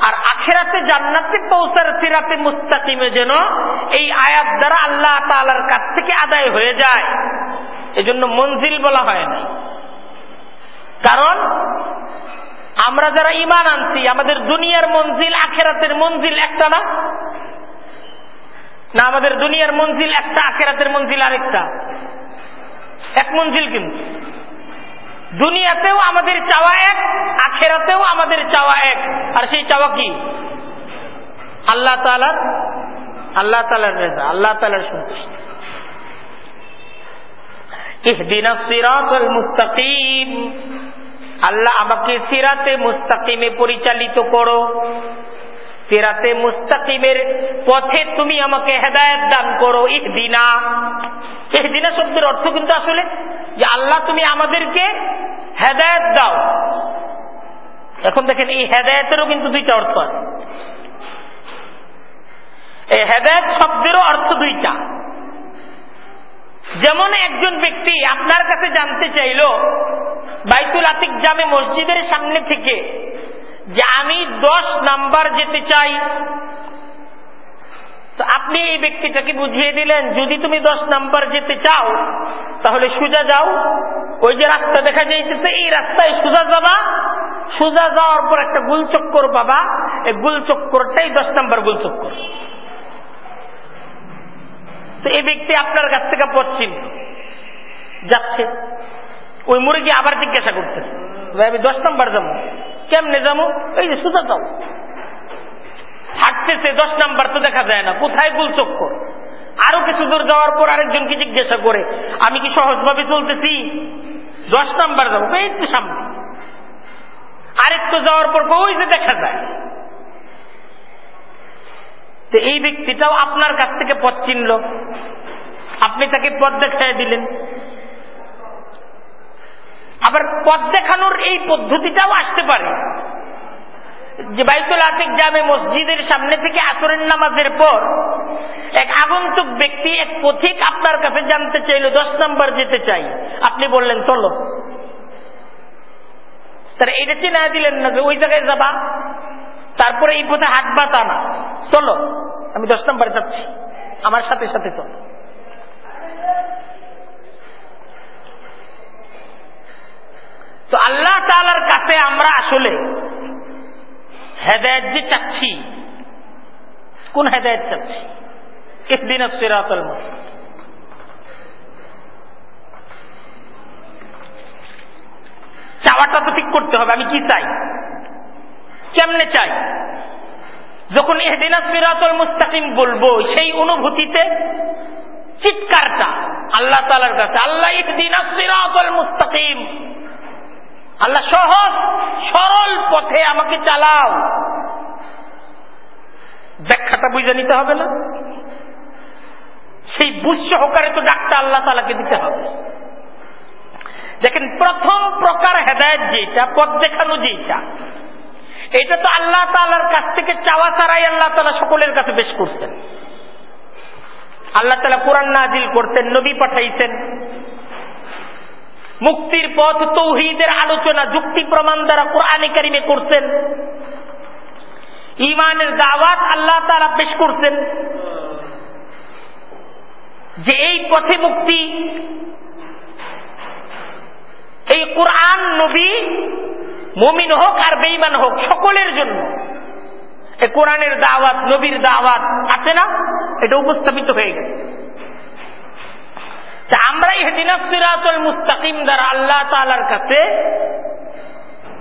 আর আখেরাতে জান্নাতে পৌঁছার সিরাতে মুস্তাকিমে যেন এই আয়াত দ্বারা আল্লাহ তালার কাছ থেকে আদায় হয়ে যায়। এজন্য মঞ্জিল বলা হয় না। কারণ আমরা যারা ইমান আনছি, আমাদের দুনিয়ার মঞ্জিল আখেরাতের মঞ্জিল একটা না? না, আমাদের দুনিয়ার মঞ্জিল একটা, আখেরাতের মঞ্জিল আরেকটা। এক মঞ্জিল কিন্তু। দুনিয়াতেও আমাদের চাওয়া এক, আখেরাতেও আমাদের চাওয়া এক। আর সেই চাওয়া কি? আল্লাহ তালার আল্লাহ তালার রেজা, আল্লাহ তালার সন্তুষ্টি। মুস্তাকিম। আল্লাহ আমাকে সিরাতে মুস্তাকিমে পরিচালিত করো। সিরাতে মুস্তাকিমের পথে তুমি আমাকে হেদায়ত দান করো, ইহদিনা। ইহদিনা শব্দের অর্থ কিন্তু আসলে যে আল্লাহ তুমি আমাদেরকে হেদায়ত দাও। এখন দেখেন, এই হেদায়তেরও কিন্তু দুইটা অর্থ আছে। এই হেদায়ত শব্দেরও অর্থ দুইটা। যেমন একজন ব্যক্তি আপনার কাছে জানতে চাইল, বাইতুল আতিক জামে মসজিদের সামনে থেকে যে আমি দশ নাম্বার যেতে চাই, তো আপনি এই ব্যক্তিটাকে বুঝিয়ে দিলেন, যদি তুমি দশ নাম্বার যেতে চাও, তাহলে সোজা যাও। ওই যে রাস্তা দেখা যাইতেছে, এই রাস্তায় সোজা যাবা। সোজা যাওয়ার পর একটা গুলচক্কর পাবা। এই গুলচক্করটাই দশ নাম্বার গুলচক্কর। তো এই ব্যক্তি আপনার কাছ থেকে পথ চিনল যাচ্ছে। ওই মুরগি আবার জিজ্ঞাসা করতেছে আমি দশ নম্বর যাব। কেমনে যাব? এই যে সুতা যাও। হাঁটতেছে, দশ নাম্বার তো দেখা যায় না। কোথায় ভুল চক্কর? আরও কিছু দূর যাওয়ার পর আরেকজনকে জিজ্ঞাসা করে, আমি কি সহজভাবে চলতেছি? দশ নাম্বার যাব। এই তো সামনে। আরেকটু যাওয়ার পর ওই যে দেখা যায়। তো এই ব্যক্তিটাও আপনার কাছ থেকে পথ চিনল। আপনি তাকে পথ দেখায় দিলেন। আবার পথ দেখানোর এই পদ্ধতিটাও আসতে পারে। যে বাইতুল আতিক জামে মসজিদের সামনে থেকে আসরের নামাজের পর এক আগন্তুক ব্যক্তি এক পথিক আপনার কাছে জানতে চাইল, দশ নম্বর যেতে চাই। আপনি বললেন, চলো। তারা এটা চিনা দিলেন না যে ওই জায়গায় যাবা। তারপরে এই পথে হাঁটবা তা না। চলো, আমি দশ নম্বরে যাচ্ছি। আমার সাথে সাথে চলো। তো আল্লাহ তালার কাছে আমরা আসলে হেদায়ত যে চাচ্ছি, কোন হেদায়ত চাচ্ছি? একদিন সিরাতল চাওয়াটা তো ঠিক করতে হবে, আমি কি চাই? কেমনে চাই? যখন এহদিনা সিরাতল মুস্তাকিম বলব, সেই অনুভূতিতে চিৎকারটা আল্লাহ তালার কাছে, আল্লাহ ইহদিনা সিরাতল মুস্তাকিম, আল্লাহ সহজ, সরল পথে আমাকে চালাও। ব্যাখ্যাটা বুঝে নিতে হবে না? সেই বুঝ সহকারে তো ডাক্তার আল্লাহ তালাকে দিতে হবে। দেখেন, প্রথম প্রকার হেদায়ত যেটা পথ দেখানো যেটা এটা তো আল্লাহ তালার কাছ থেকে চাওয়া ছাড়াই আল্লাহ তালা সকলের কাছে বেশ করছেন। আল্লাহ তালা কোরআন নাজিল করতেন, নবী পাঠাইছেন। মুক্তির পথ তৌহিদের আলোচনা, যুক্তি প্রমাণ দ্বারা কোরআনে কারিমে করছেন। ইমানের দাওয়াত আল্লাহ তারা পেশ করছেন। যে এই পথে মুক্তি, এই কোরআন নবী মমিন হোক আর বেইমান হোক, সকলের জন্য। এই কোরআনের দাওয়াত, নবীর দাওয়াত আছে না? এটা উপস্থাপিত হয়ে গেছে। আমরা সিরাতুল মুস্তাকিম দ্বারা আল্লাহ তালার কাছে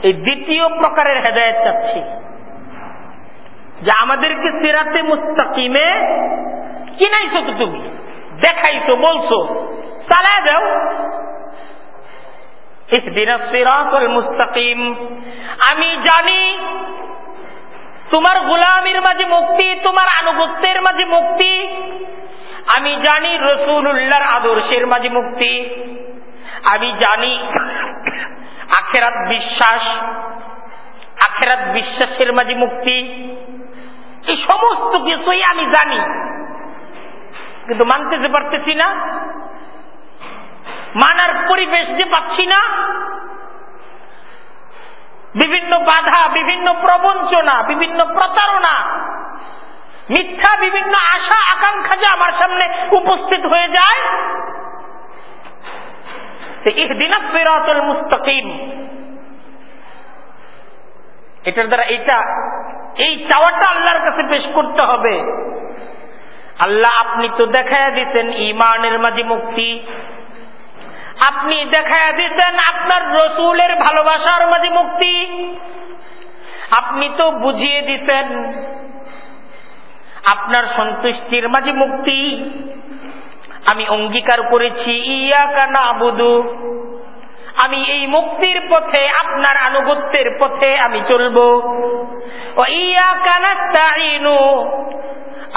এই দ্বিতীয় প্রকারের হেদায়ত চাচ্ছি। যে আমাদেরকে সিরাতে মুস্তাকিমে কিনাইছো তো তুমি, দেখাইছো, বলছো চালায় দাও। মুস্তাকিম। আমি জানি তোমার গোলামির মাঝে মুক্তি, তোমার আনুগত্যের মাঝে মুক্তি। আমি জানি রসুল্লাহর আদর্শের মাঝে মুক্তি। আমি জানি আখেরাত বিশ্বাস, আখেরাত বিশ্বাসের মাঝে মুক্তি। এই সমস্ত কিছুই আমি জানি। কিন্তু মানতে যে পারতেছি না। মানার পরিবেশ যে পাচ্ছি না, বিভিন্ন বাধা, বিভিন্ন প্রবঞ্চনা, বিভিন্ন প্রতারণা, মিথ্যা, বিভিন্ন আশা, আকাঙ্ক্ষা যে আমার সামনে উপস্থিত হয়ে যায় মুস্তাকিম। এটার দ্বারা এটা এই চাওয়াটা আল্লাহর কাছে পেশ করতে হবে। আল্লাহ আপনি তো দেখায় দিচ্ছেন ইমানের মাঝে মুক্তি। আপনি দেখায় দিচ্ছেন আপনার রসুলের ভালোবাসার মাঝে মুক্তি। আপনি তো বুঝিয়ে দিচ্ছেন আপনার সন্তুষ্টির মাঝে মুক্তি। আমি অঙ্গীকার করেছি ইয়া কানা আবুদু আমি এই মুক্তির পথে, আপনার আনুগত্যের পথে আমি চলব। ও ইয়া কানাস্তাইনু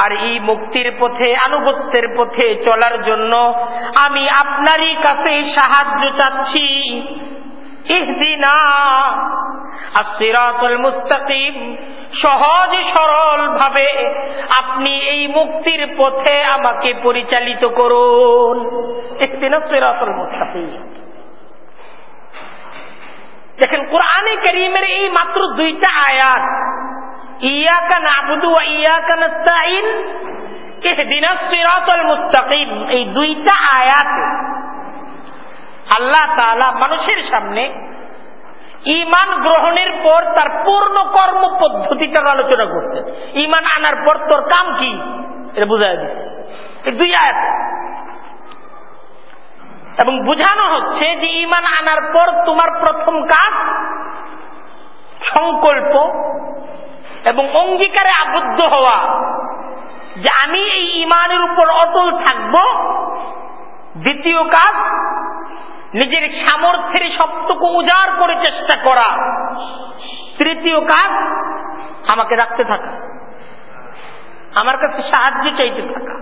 আর এই মুক্তির পথে, আনুগত্যের পথে চলার জন্য আমি আপনারই কাছে সাহায্য চাচ্ছি। মুস্তাকিম সহজ সরল ভাবে আপনি এই মুক্তির পথে আমাকে পরিচালিত করুন। সিরাতুল মুস্তাকিম। দেখেন, কোরআনে করিমের এই মাত্র দুইটা আয়াত এই দুইটা আল্লাহ মানুষের সামনে ইমান গ্রহণের পর তার পূর্ণ কর্ম পদ্ধতিটার আলোচনা করছে। ইমান আনার পর তোর কাম কি? এটা বুঝাই দিচ্ছে। এই দুই আয়াত। এবং বুঝানো হচ্ছে যে ইমান আনার পর তোমার প্রথম কাজ সংকল্প এবং অঙ্গীকারে আবদ্ধ হওয়া যে আমি এই ইমানের উপর অটল থাকব, দ্বিতীয় কাজ, নিজের সামর্থ্যের সবটুকু উজাড় করে চেষ্টা করা। তৃতীয় কাজ, আমাকে রাখতে থাকা। আমার কাছে সাহায্য চাইতে থাকা।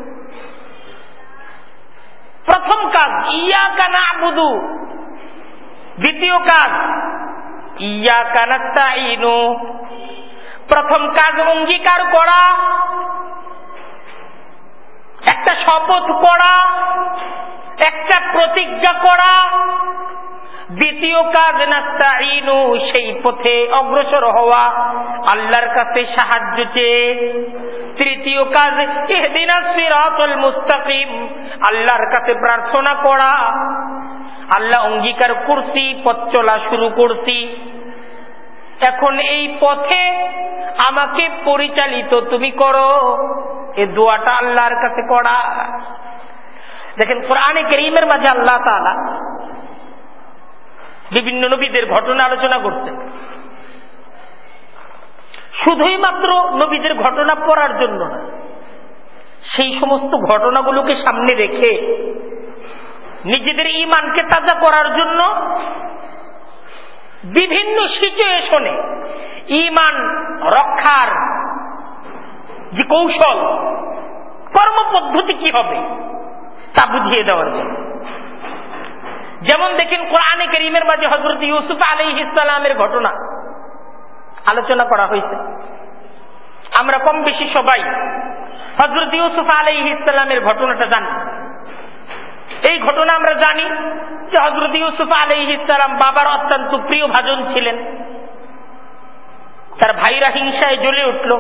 প্রথম কাজ ইয়া কানা বুধু দ্বিতীয় কাজ ইয়া কানাত্তা ইনু প্রথম কাজ অঙ্গীকার করা, একটা শপথ করা, একটা প্রতিজ্ঞা করা। দ্বিতীয় কাজ নাস্তাইনু সেই পথে অগ্রসর হওয়া, আল্লাহর কাছে সাহায্য চেয়ে। তৃতীয় কাজ, ইহদিনা সিরাতুল মুস্তাকিম, আল্লাহর কাছে প্রার্থনা করা। আল্লাহ অঙ্গীকার করছি, পথ চলা শুরু করছি। এখন এই পথে আমাকে পরিচালিত তুমি করো। এ দোয়াটা আল্লাহর কাছে করা। দেখেন, কোরআনে করিমের মাঝে আল্লাহ তালা বিভিন্ন নবীদের ঘটনা আলোচনা করছেন। শুধুই মাত্র নবীদের ঘটনা পড়ার জন্য না, সেই সমস্ত ঘটনাগুলোকে সামনে রেখে নিজেদের ইমানকে তাজা করার জন্য বিভিন্ন সিচুয়েশনে ইমান রক্ষার যে কৌশল, কর্মপদ্ধতি কি হবে, তা বুঝিয়ে দেওয়ার জন্য। যেমন দেখেন কোরআনে করিমের মাঝে হজরত ইউসুফ আলী ইসলামের ঘটনা আলোচনা করা হয়েছে। আমরা কম বেশি সবাই হজরত ইউসুফ আলী ইসলামের ঘটনাটা জানি। এই ঘটনা আমরা জানি যে হজরত ইউসুফ আলী ইসলাম বাবার অত্যন্ত প্রিয় ভাজন ছিলেন। তার ভাইরা হিংসায় জ্বলে উঠল।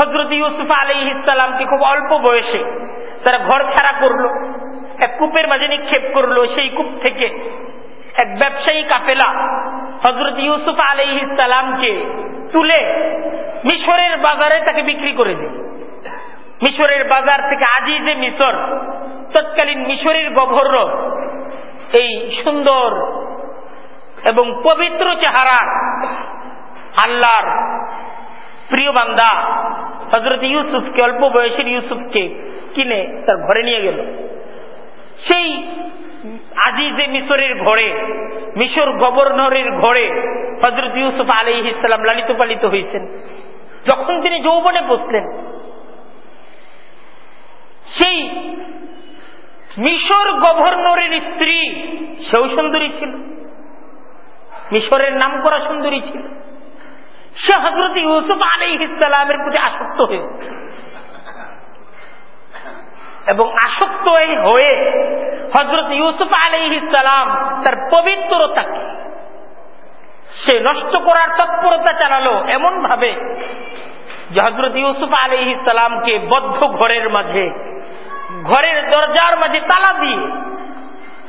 হজরত ইউসুফ আলী ইসলামকে খুব অল্প বয়সে তারা ঘর ছাড়া করল, এক কূপের মাঝে নিক্ষেপ করল, সেই কূপ থেকে এক ব্যবসায়ী কাফেলা হজরত ইউসুফ আলী ইসলামকে তুলে মিশরের বাজারে তাকে বিক্রি করে দিল। মিশরের বাজার থেকে আজই যে মিশর, তৎকালীন মিশরের গভর্নর, এই সুন্দর এবং পবিত্র চেহারা আল্লাহর প্রিয় বান্দা হজরত ইউসুফকে, অল্প বয়সের ইউসুফকে কিনে তার ঘরে নিয়ে গেল। সেই আজি যে মিশরের ঘরে, মিশর গভর্নরের ঘরে হজরত ইউসুফ আলী ইসলাম লালিত পালিত হয়েছেন। যখন তিনি যৌবনে বসলেন সেই মিশর গভর্নরের স্ত্রী সেও সুন্দরী ছিল। মিশরের নাম করা সুন্দরী ছিল। সে হজরত ইউসুফ আলী ইসলামের প্রতি আসক্ত হয়ে এবং আসক্ত হয়ে হজরত ইউসুফ আলী ইসলাম তার পবিত্রতাকে সে নষ্ট করার তৎপরতা চালালো এমন ভাবে যে হজরত ইউসুফ আলী ইসলামকে বদ্ধ ঘরের মাঝে ঘরের দরজার মাঝে তালা দিয়ে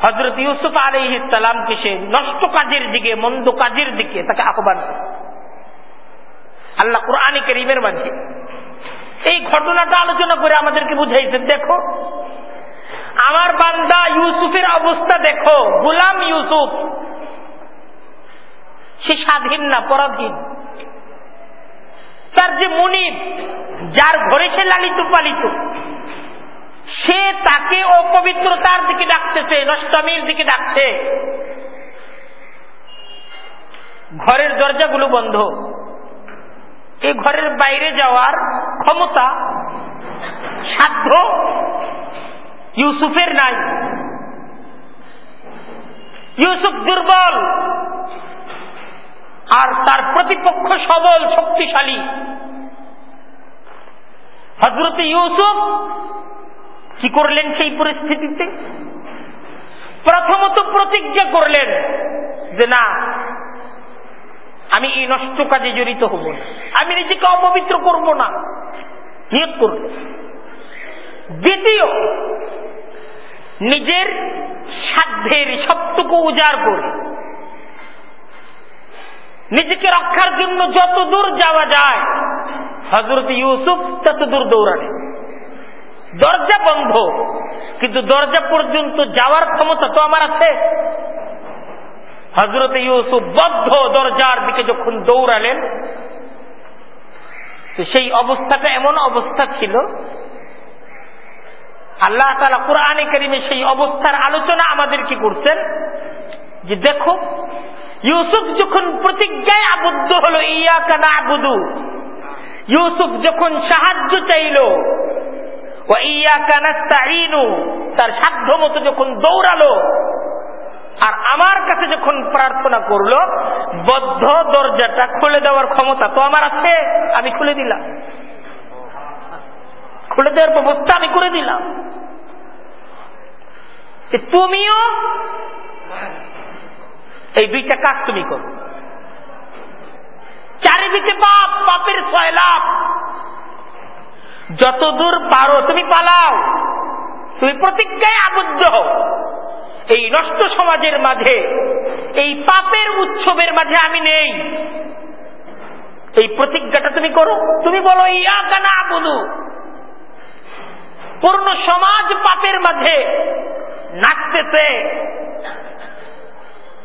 হজরত ইউসুফ আলী ইসলামকে সে নষ্ট কাজের দিকে, মন্দ কাজের দিকে তাকে আহ্বান আল্লাহ কোরআন করিমের মাঝে এই ঘটনাটা আলোচনা করে আমাদেরকে বুঝাইছেন, দেখো, আমার বান্দা ইউসুফের অবস্থা দেখো, গুলাম ইউসুফ, সে স্বাধীন না পরাধীন। তার যে মনিব, যার ঘরে সে লালিত পালিত সে তাকে অপবিত্রতার দিকে ডাকতেছে, নষ্টমীর দিকে ডাকছে। ঘরের দরজাগুলো বন্ধ। এই ঘরের বাইরে যাওয়ার ক্ষমতা সাধ্য ইউসুফের নাই। ইউসুফ দুর্বল আর তার প্রতিপক্ষ সবল, শক্তিশালী। হজরত ইউসুফ কি করলেন সেই পরিস্থিতিতে? প্রথমত প্রতিজ্ঞা করলেন যে না, আমি এই নষ্ট কাজে জড়িত হব। না আমি নিজেকে অপবিত্র করব না। নিয়োগ করল দ্বিতীয়, নিজের সাধ্যের সবটুকু উজাড় করে নিজেকে রক্ষার জন্য যত দূর যাওয়া যায় হজরত ইউসুফ তত দূর দৌড়ানে দরজা বন্ধ। কিন্তু দরজা পর্যন্ত যাওয়ার ক্ষমতা তো আমার আছে। হজরত ইউসুফ বদ্ধ দরজার দিকে যখন দৌড়ালেন, তো সেই অবস্থাটা এমন অবস্থা ছিল, আল্লাহ তালা কোরআনে করিমে সেই অবস্থার আলোচনা আমাদের কি করছেন? যে দেখো, ইউসুফ যখন প্রতিজ্ঞায় আবদ্ধ হলো ইয়া কানা আবুদু ইউসুফ যখন সাহায্য চাইল তার সাধ্য মতো যখন দৌড়ালো, আর আমার কাছে যখন প্রার্থনা করল, বদ্ধ দরজাটা খুলে দেওয়ার ক্ষমতা তো আমার আছে, আমি খুলে দিলাম। খুলে দেওয়ার ব্যবস্থা আমি করে দিলাম। তুমিও এই দুইটা কাজ তুমি করো। চারিদিকে পাপ, পাপের ছয় লাভ যতদূর পারো তুমি পালাও। তুমি প্রতিজ্ঞায় আবদ্ধ এই নষ্ট সমাজের মাঝে, এই পাপের উৎসবের মাঝে আমি নেই। এই প্রতিজ্ঞাটা তুমি করো। তুমি বলো ইয়া কানা আবুদু পূর্ণ সমাজ পাপের মাঝে নাচতেছে।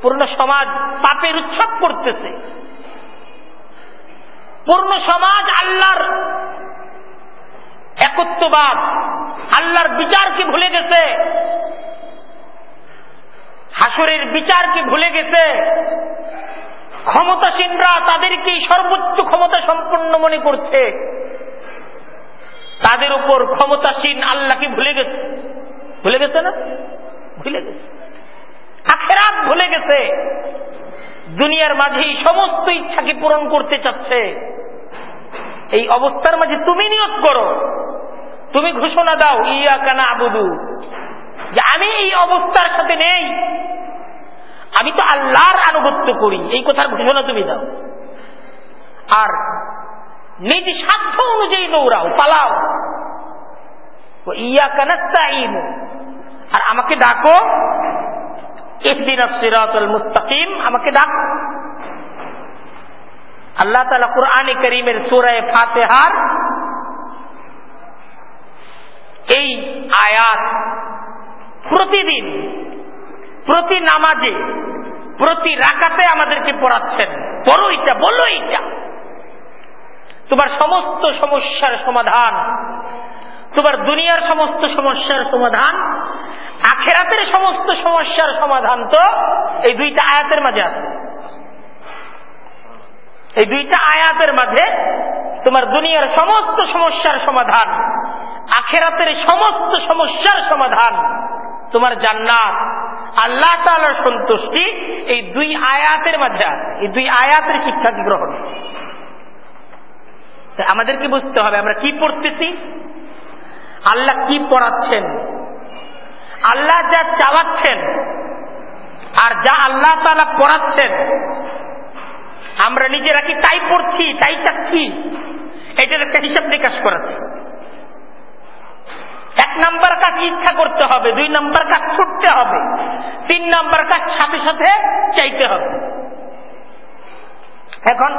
পূর্ণ সমাজ পাপের উৎসব করতেছে। পূর্ণ সমাজ আল্লাহর একত্ববাদ। আল্লাহর বিচারকে ভুলে গেছে। হাসরের বিচারকে ভুলে গেছে। ক্ষমতাসীনরা তাদেরকে সর্বোচ্চ ক্ষমতা সম্পন্ন মনে করছে। তাদের উপর ক্ষমতাসীন আল্লাহকে ভুলে গেছে। ভুলে গেছে না? ভুলে গেছে। আখেরাত ভুলে গেছে। দুনিয়ার মাঝে সমস্ত ইচ্ছাকে পূরণ করতে চাচ্ছে। এই অবস্থার মাঝে তুমি নিয়োগ করো। তুমি ঘোষণা দাও ইয়া কানা আবুদু যে আমি এই অবস্থার সাথে নেই। আমি তো আল্লাহর আনুগত্য করি। এই কথার ঘোষণা তুমি দাও। আর নিজ সাধ্য অনুযায়ী দৌড়াও, পালাও। ইয়া কানাস্তা আর আমাকে ডাকো, ইহদিন সিরাতুল মুস্তাকিম। আমাকে ডাক। আল্লাহ তালা কোরআনে করিমের সুরায় ফাতেহার এই আয়াত প্রতিদিন, প্রতি নামাজে, প্রতি রাকাতে আমাদেরকে পড়াচ্ছেন। বলো এটা, বলো এইটা তোমার সমস্ত সমস্যার সমাধান, তোমার দুনিয়ার সমস্ত সমস্যার সমাধান, আখেরাতের সমস্ত সমস্যার সমাধান তো এই দুইটা আয়াতের মাঝে আছে। এই দুইটা আয়াতের মাঝে তোমার দুনিয়ার সমস্ত সমস্যার সমাধান, আখেরাতের সমস্ত সমস্যার সমাধান তোমার জান্নাত। আল্লাহ তালার সন্তুষ্টি এই দুই আয়াতের মাঝে এই দুই আয়াতের শিক্ষা গ্রহণ আমাদেরকে বুঝতে হবে, আমরা কি পড়তেছি? আল্লাহ কি পড়াচ্ছেন? আল্লাহ যা চাওয়াচ্ছেন আর যা আল্লাহ তালা পড়াচ্ছেন আমরা নিজেরা কি তাই পড়ছি, তাই চাচ্ছি? এটার একটা হিসাব নিকাশ করাচ্ছি এক নাম্বার কাজ ইচ্ছা করতে হবে, দুই নাম্বার কাজ ছুটতে হবে, তিন নাম্বার কাজ সাথে সাথে চাইতে হবে। এখন,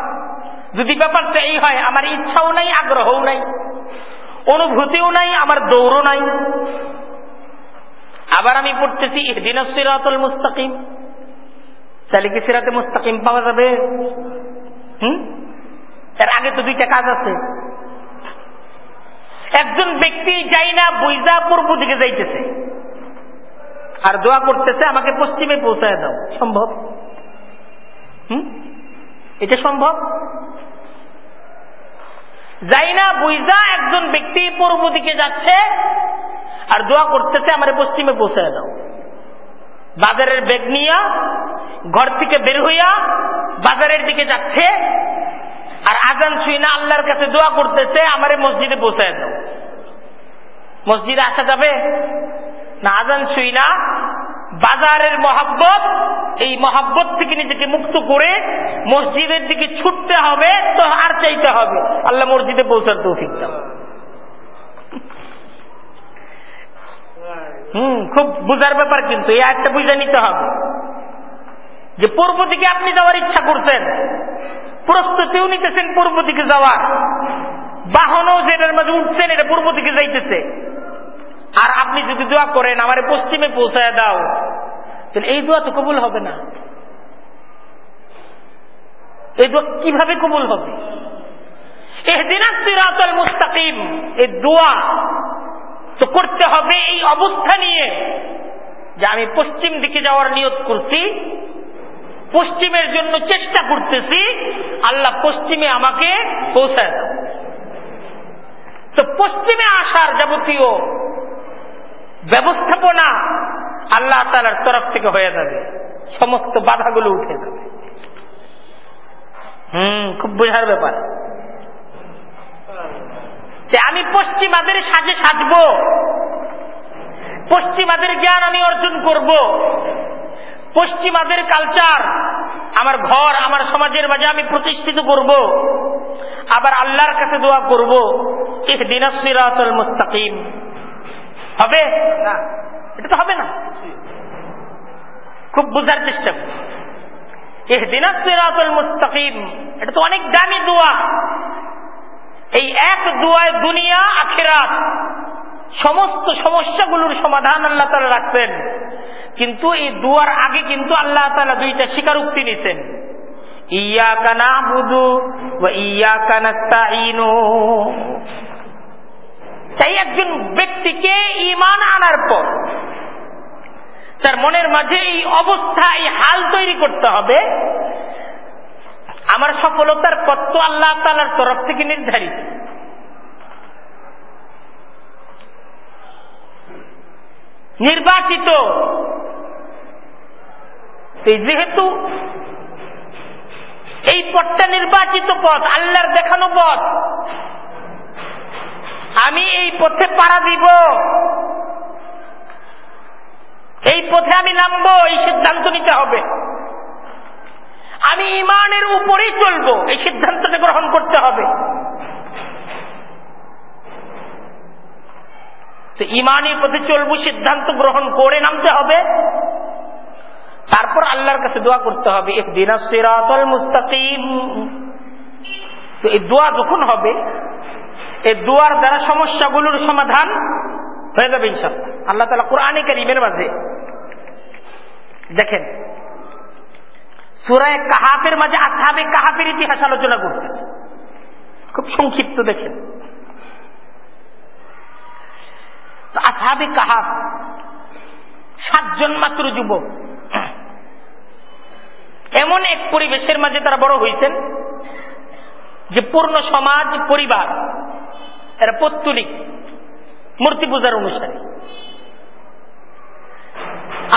যদি ব্যাপারটা এই হয়, আমার ইচ্ছাও নাই, আগ্রহও নাই, অনুভূতিও নাই, আমার দৌড়ও নাই। আবার আমি পড়তেছি, ইহদিন সিরাতুল মুস্তাকিম। তাহলে কি সিরাতে মুস্তাকিম পাওয়া যাবে? হুম? এর আগে তো দুইটা কাজ আছে। একজন ব্যক্তি যাই না বুইজা পূর্ব দিকে যাইতেছে। আর দোয়া করতেছে, আমাকে পশ্চিমে পৌঁছায় দাও। সম্ভব? হুম? এটা সম্ভব? যাই না বুইজা একজন ব্যক্তি পূর্ব দিকে যাচ্ছে, আর দোয়া করতেছে, আমার পশ্চিমে পৌঁছায় দাও। বাজারের বেগ নিয়া, ঘর থেকে বের হইয়া বাজারের দিকে যাচ্ছে। আর আজান শুই না, আল্লাহর কাছে দোয়া করতেছে, আমারে মসজিদে পৌঁছায় দাও। মসজিদে আসা যাবে? না, আজান শুই না। বাজারের মহাব্বত, এই মহাব্বত থেকে নিজেকে মুক্ত করে মসজিদের দিকে ছুটতে হবে, তো আর চাইতে হবে। আল্লাহ মসজিদে পৌঁছার তৌফিক দাও। হুম, খুব বুঝার ব্যাপার কিন্তু, এই একটা বুঝে নিতে হবে। যে পূর্ব দিকে আপনি যাওয়ার ইচ্ছা করছেন, প্রস্তুতিও নিতেছেন পূর্ব দিকে যাওয়ার। বাহনও যেটার মাঝে উঠছেন, এটা পূর্ব দিকে যাইতেছে। আর আপনি যদি দোয়া করেন, আমার পশ্চিমে পৌঁছায় দাও, তাহলে এই দোয়া তো কবুল হবে না। এই দোয়া কীভাবে কবুল হবে? এহদিনাল মুস্তাকিম, এই দোয়া তো করতে হবে এই অবস্থা নিয়ে যে আমি পশ্চিম দিকে যাওয়ার নিয়ত করছি, পশ্চিমের জন্য চেষ্টা করতেছি, আল্লাহ পশ্চিমে আমাকে পৌঁছায় দাও। তো পশ্চিমে আসার যাবতীয় ব্যবস্থাপনা আল্লাহ তালার তরফ থেকে হয়ে যাবে, সমস্ত বাধাগুলো উঠে যাবে। হুম, খুব বোঝার ব্যাপার। যে আমি পশ্চিমাদের সাজে সাজব। পশ্চিমাদের জ্ঞান আমি অর্জন করব। পশ্চিমাদের কালচার আমার ঘর, আমার সমাজের মাঝে আমি প্রতিষ্ঠিত করব। আবার আল্লাহর কাছে দোয়া করব। মুস্তাকিম। হবে? না। এটা তো হবে না। খুব বোঝার চেষ্টা করি। ইহ দিনাসিরাতুল মুস্তাকিম। এটা তো অনেক দামি দোয়া। এই এক দোয়ায় দুনিয়া, আখেরাত, সমস্ত সমস্যাগুলোর সমাধান আল্লাহ তালা রাখছেন। কিন্তু এই দুয়ার আগে কিন্তু আল্লাহ তালা দুইটা স্বীকারোক্তি নিছেন। ইয়া কানা বুধু ইয়া কানাস্তাইনু তাই একজন ব্যক্তিকে ইমান আনার পর তার মনের মাঝে এই অবস্থা, এই হাল তৈরি করতে হবে। আমার সফলতার পথ তো আল্লাহ তালার তরফ থেকে নির্ধারিত। নির্বাচিত। যেহেতু এই পথটা নির্বাচিত পথ, আল্লাহর দেখানো পথ, আমি এই পথে পাড়া দিব। এই পথে আমি নামবো, এই সিদ্ধান্ত নিতে হবে। আমি ইমানের উপরেই চলবো। এই সিদ্ধান্তটা গ্রহণ করতে হবে। তো ইমানের পথে চলবো, সিদ্ধান্ত গ্রহণ করে নামতে হবে। তারপর আল্লাহর কাছে দোয়া করতে হবে দিনাসিরাতল মুস্তাকিম। তো এই দোয়া যখন হবে, এই দোয়ার দ্বারা সমস্যাগুলোর সমাধান হয়ে যাবে ইনশাল্লাহ আল্লাহ তালা কোরআনে কারিমের মাঝে দেখেন সুরায় কাহাফের মাঝে আসাবে কাহাফের ইতিহাস আলোচনা করছে। খুব সংক্ষিপ্ত দেখেন আসাবে কাহাফ, সাতজন মাত্র যুবক। এমন এক পরিবেশের মাঝে তারা বড় হয়েছেন যে পূর্ণ সমাজ, পরিবার, এরা পত্তলিক, মূর্তি পূজার অনুসারী।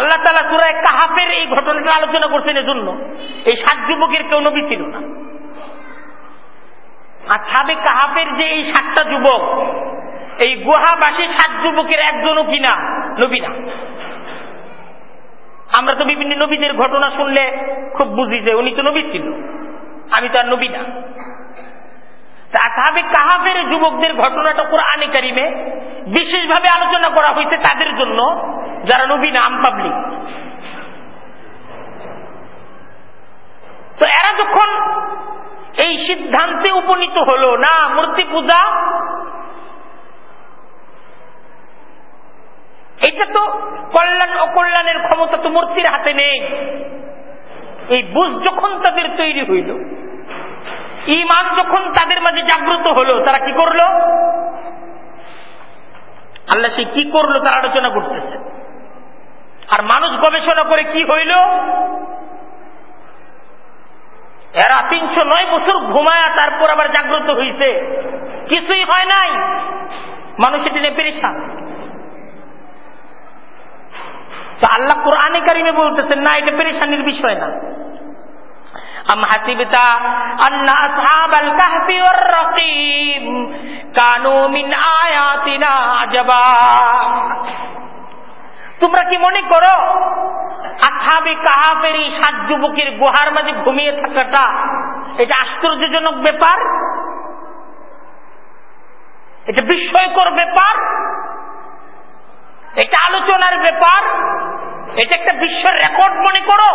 আল্লাহ তালা সুরায় কাহাফের এই ঘটনাটা আলোচনা করছেন এজন্য। এই সাত যুবকের কেউ নবী ছিল না। আর সাবে কাহাফের যে এই সাতটা যুবক, এই গুহাবাসী সাত যুবকের একজনও কিনা নবী না। আমরা তো বিভিন্ন নবীদের ঘটনা শুনলে খুব বুঝি যে উনি তো নবী ছিল। আমি তো আর নবী না। আসাবে কাহাফের যুবকদের ঘটনাটা কোরআনে কারিমে বিশেষভাবে আলোচনা করা হয়েছে তাদের জন্য, যারা নবী নাম পাবলিক। তো এরা যখন এই সিদ্ধান্তে উপনীত হলো, না, মূর্তি পূজা, এটা তো কল্যাণ, অকল্যাণের ক্ষমতা তো মূর্তির হাতে নেই। এই বুঝ যখন তাদের তৈরি হইল ইমান যখন তাদের মাঝে জাগ্রত হলো, তারা কি করল? আল্লাহ সে কি করল তার আলোচনা করতেছে। আর মানুষ গবেষণা করে কি হইল? এরা তিনশো নয় বছর ঘুমায়া তারপর আবার জাগ্রত হয়েছে কিছুই হয় নাই। মানুষ এটি নিয়ে আল্লাহ কোরআনে কারিমে বলতেছেন না, এটা পেরেশানির বিষয় না। أم حسبت أن أصحاب الكهف والرقيم كانوا من آياتنا عجبا তোমরা কি মনে করো আথাবে কাহাবের এই সাত যুবকের গুহার মাঝে ঘুমিয়ে থাকাটা এটা আশ্চর্যজনক ব্যাপার এটা বিস্ময়কর ব্যাপার এটা আলোচনার ব্যাপার এটা একটা বিশ্বের রেকর্ড মনে করো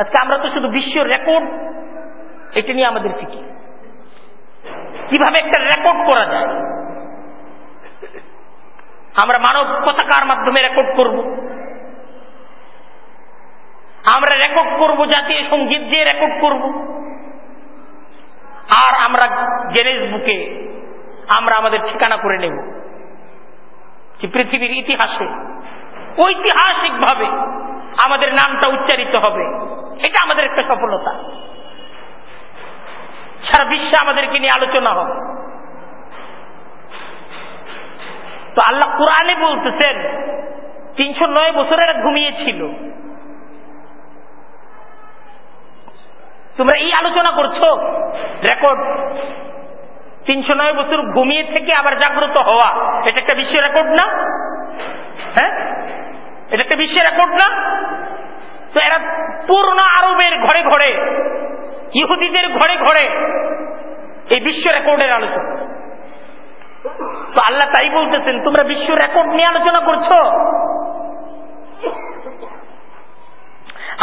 আজকে আমরা তো শুধু বিশ্ব রেকর্ড এটা নিয়ে আমাদের ফিকি কীভাবে একটা রেকর্ড করা যায়? আমরা মানব পতাকার মাধ্যমে রেকর্ড করব। আমরা রেকর্ড করব, জাতীয় সংগীত দিয়ে রেকর্ড করব। আর আমরা জেনেস বুকে আমরা আমাদের ঠিকানা করে নেব। যে পৃথিবীর ইতিহাসে ঐতিহাসিকভাবে আমাদের নামটা উচ্চারিত হবে। এটা আমাদের একটা সফলতা। সারা বিশ্বে আমাদেরকে নিয়ে আলোচনা হবে। তো আল্লাহ কোরআনে বলতেছেন, তিনশো নয় বছরের ঘুমিয়েছিল। তোমরা এই আলোচনা করছ, রেকর্ড, তিনশো নয় বছর ঘুমিয়ে থেকে আবার জাগ্রত হওয়া, এটা একটা বিশ্ব রেকর্ড না? হ্যাঁ? এটা একটা বিশ্ব রেকর্ড না? তো এরা পূর্ণ আরবের ঘরে ঘরে, ইহুদিদের ঘরে ঘরে এই বিশ্ব রেকর্ডের আলোচনা। তো আল্লাহ তাই বলতেছেন, তোমরা বিশ্ব রেকর্ড নিয়ে আলোচনা করছ?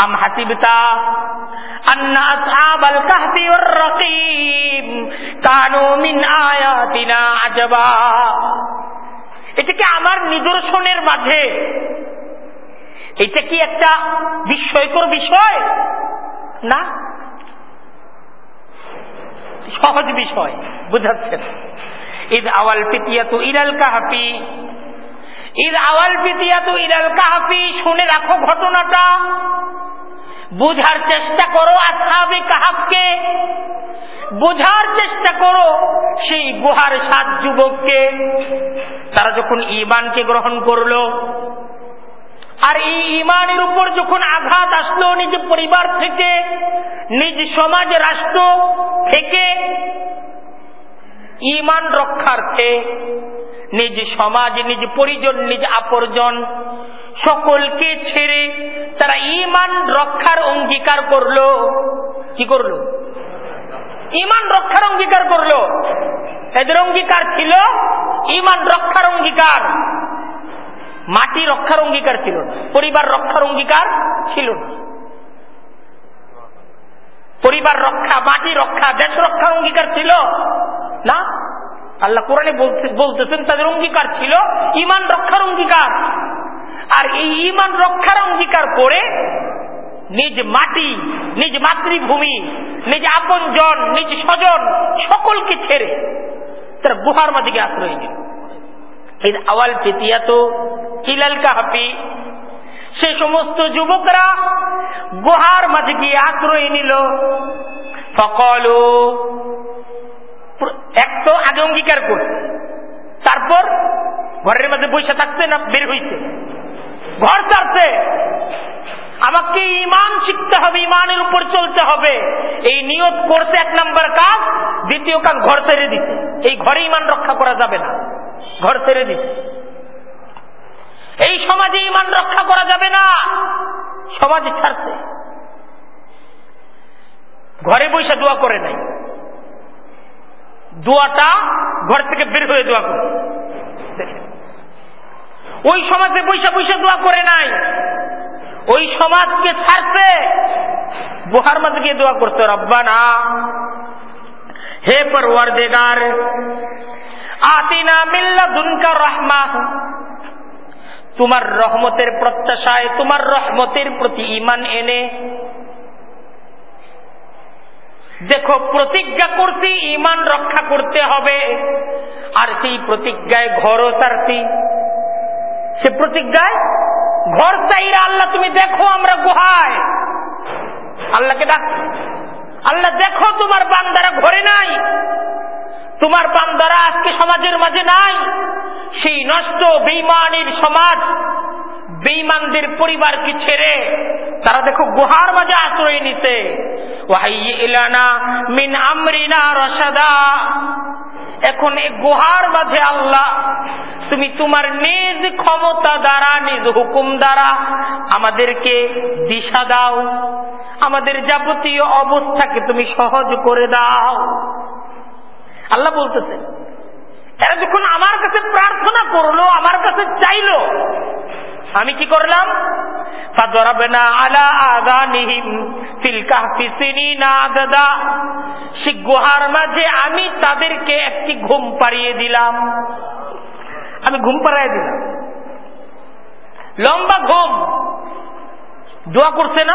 আম এটাকে আমার নিদর্শনের মাঝে এটা কি একটা বিস্ময়কর বিষয়? না? সহজ বিষয়, বুঝাচ্ছেন? ঈদ আওয়াল পিতিয়াতু ইরাল কাহাফি। ঈদ আওয়াল পিতিয়াতু ইরাল কাহাফি, শুনে রাখো ঘটনাটা। বুঝার চেষ্টা করো আসাবে কাহাবকে। বোঝার চেষ্টা করো সেই গুহার সাত যুবককে। তারা যখন ইমানকে গ্রহণ করল আর এই ইমানের উপর যখন আঘাত আসলো নিজ পরিবার থেকে, নিজ সমাজ রাষ্ট্র থেকে, ইমান রক্ষার্থে নিজ সমাজ, নিজ পরিজন, নিজ আপরজন সকলকে ছেড়ে তারা ইমান রক্ষার অঙ্গীকার করল। কি করল? ইমান রক্ষার অঙ্গীকার করল। এদের অঙ্গীকার ছিল ইমান রক্ষার অঙ্গীকার। মাটি রক্ষার অঙ্গীকার ছিল না, পরিবার রক্ষার অঙ্গীকার ছিল না। পরিবার রক্ষা, মাটি রক্ষা, দেশ রক্ষার অঙ্গীকার ছিল না। আল্লাহ কোরআনে বলতেছেন, তাদের অঙ্গীকার ছিল ইমান রক্ষার অঙ্গীকার। আর এই ইমান রক্ষার অঙ্গীকার করে নিজ মাটি, নিজ মাতৃভূমি, নিজ আপন জন নিজ স্বজন সকলকে ছেড়ে তারা গুহার মাঝে আশ্রয় নিল। এই আওয়াল তো ইলাল কাহাপি সে সমস্ত যুবকরা গুহার মাঝে গিয়ে আশ্রয় নিল। সকলু এক তো আগে অঙ্গীকার করছে তারপর ঘরের মধ্যে বৈশা থাকছে না, বের হয়েছে ঘর ছাড়ছে। আমাকে ইমান শিখতে হবে ইমানের উপর চলতে হবে। এই নিয়ত করছে এক নাম্বার কাজ, দ্বিতীয় কাজ ঘর ছেড়ে দিতে এই ঘরে ইমান রক্ষা করা যাবে না। ঘর ছেড়ে দিতে এই সমাজে ইমান রক্ষা করা যাবে না। সমাজে ছাড়ছে। ঘরে বসে দোয়া করে নাই। দোয়াটা ঘর থেকে বের হয়ে দোয়া করে ওই সমাজে পয়সা পয়সা দোয়া করে নাই। ওই সমাজকে ছাড়তে গুহার মাঝে গিয়ে দোয়া করতে, রব্বানা, হে পরওয়ারদেগার, আতিনা মিল্লা দুনকা রহমা তোমার রহমতের প্রত্যাশায়, তোমার রহমতের প্রতি ইমান এনে দেখো, প্রতিজ্ঞা করছি ইমান রক্ষা করতে হবে। আর সেই প্রতিজ্ঞায় ঘরও সারছি। সে প্রতিজ্ঞায় ঘর চাইরা আল্লাহ, তুমি দেখো আমরা গুহায়। আল্লাহকে ডাক। আল্লাহ, দেখো তোমার বান্দারা ঘরে নাই। তোমার বান্দারা আজকে সমাজের মাঝে নাই। সেই নষ্ট বেইমানির সমাজ বেইমানদের পরিবারকে ছেড়ে তারা দেখো গুহার মাঝে আশ্রয় নিতে মিন রসাদা এখন এই গুহার মাঝে আল্লাহ, তুমি তোমার নিজ ক্ষমতা দ্বারা, নিজ হুকুম দ্বারা আমাদেরকে দিশা দাও। আমাদের যাবতীয় অবস্থাকে তুমি সহজ করে দাও। আল্লাহ বলতেছে, এরা যখন আমার কাছে প্রার্থনা করল, আমার কাছে চাইলো, আমি কি করলাম? গুহার মাঝে আমি তাদেরকে একটি ঘুম পাড়িয়ে দিলাম। আমি ঘুম পাড়াই দিলাম। লম্বা ঘুম। দোয়া করছে না?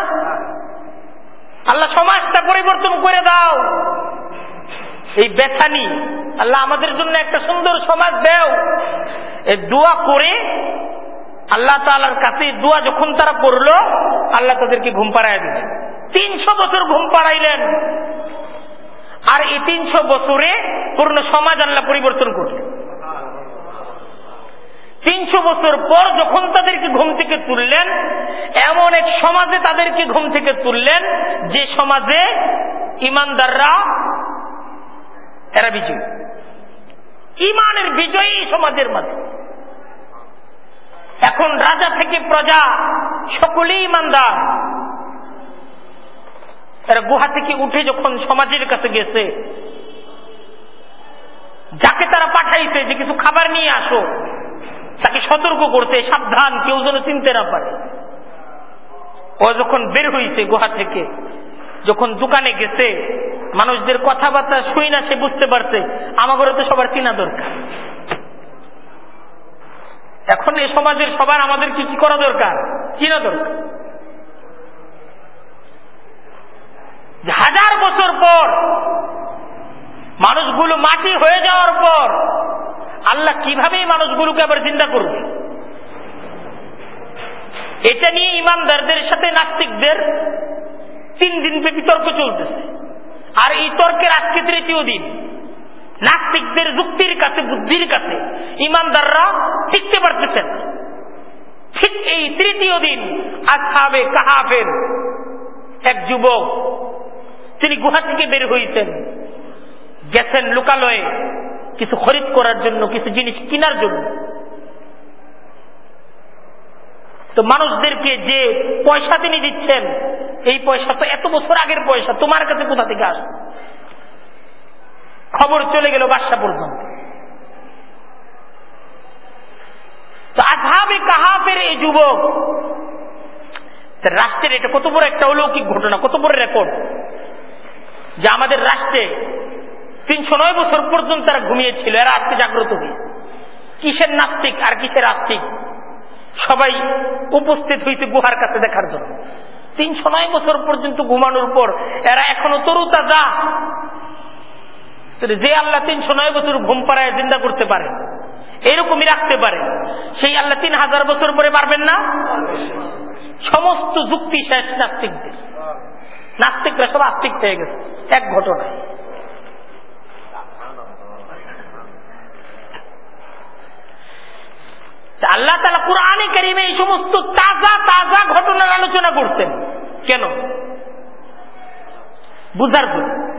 আল্লাহ সমাজটা পরিবর্তন করে দাও। এই বেথানি আল্লাহ আমাদের জন্য একটা সুন্দর সমাজ দেও। এই দোয়া করে আল্লাহ তালার কাছে দোয়া যখন তারা করল আল্লাহ তাদেরকে ঘুম পাড়াই দিলেন। তিনশো বছর ঘুম পাড়াইলেন। আর এই তিনশো বছরে পূর্ণ সমাজ আল্লাহ পরিবর্তন করলেন। তিনশো বছর পর যখন তাদেরকে ঘুম থেকে তুললেন, এমন এক সমাজে তাদেরকে ঘুম থেকে তুললেন, যে সমাজে ইমানদাররা এরা বিজয়ী। ইমানের বিজয়ী সমাজের মাঝে। এখন রাজা থেকে প্রজা সকলেই ইমানদার। এরা গুহা থেকে উঠে যখন সমাজের কাছে গেছে, যাকে তারা পাঠাইছে যে কিছু খাবার নিয়ে আসো, তাকে সতর্ক করতে সাবধান, কেউ যেন চিনতে না পারে। ও যখন বের হয়েছে গুহা থেকে যখন দোকানে গেছে, মানুষদের কথাবার্তা শুই না সে বুঝতে পারছে আমাগরে তো সবার চিনা দরকার। এখন এ সমাজের সবার আমাদের কি কি করা দরকার? চিনা দরকার। হাজার বছর পর, মানুষগুলো মাটি হয়ে যাওয়ার পর, আল্লাহ কীভাবে মানুষগুলোকে আবার চিন্তা করবে? এটা নিয়ে ইমানদারদের সাথে নাস্তিকদের তিন দিন ব্যাপী তর্ক চলতেছে। আর এই তর্কের আজকে তৃতীয় দিন। নাস্তিকদের যুক্তির কাছে, বুদ্ধির কাছে ইমানদাররা টিকতে পারতেছেন ঠিক এই তৃতীয় দিন আসাবে কাহাফের এক যুবক, তিনি গুহা থেকে বের হয়েছেন গেছেন লোকালয়ে কিছু খরিদ করার জন্য, কিছু জিনিস কেনার জন্য। তো মানুষদেরকে যে পয়সা তিনি দিচ্ছেন, এই পয়সা তো এত বছর আগের পয়সা, তোমার কাছে কোথা থেকে আসবে? খবর চলে গেল বাসা পর্যন্ত। তো আধাবে এই যুবক রাষ্ট্রের এটা কত বড় একটা অলৌকিক ঘটনা, কত বড় রেকর্ড যে আমাদের রাষ্ট্রে তিনশো নয় বছর পর্যন্ত তারা ঘুমিয়েছিল, এরা আজকে জাগ্রত হয়ে। কিসের নাস্তিক আর কিসের আস্তিক? সবাই উপস্থিত হইতে গুহার কাছে দেখার জন্য। তিনশো নয় বছর পর্যন্ত ঘুমানোর পর এরা এখনও তরুতা যা। যে আল্লাহ তিনশো নয় বছর ঘুম পাড়ায় জিন্দা করতে পারে, এরকমই রাখতে পারে, সেই আল্লাহ তিন হাজার বছর পরে পারবেন না? সমস্ত যুক্তি শেষ নাস্তিকদের। নাস্তিকরা সব আস্তিক হয়ে গেছে। এক ঘটনায়। আল্লাহ তালা কোরআনে কারিমে এই সমস্ত তাজা তাজা ঘটনার আলোচনা করতেন। কেন? বুঝার জন্য।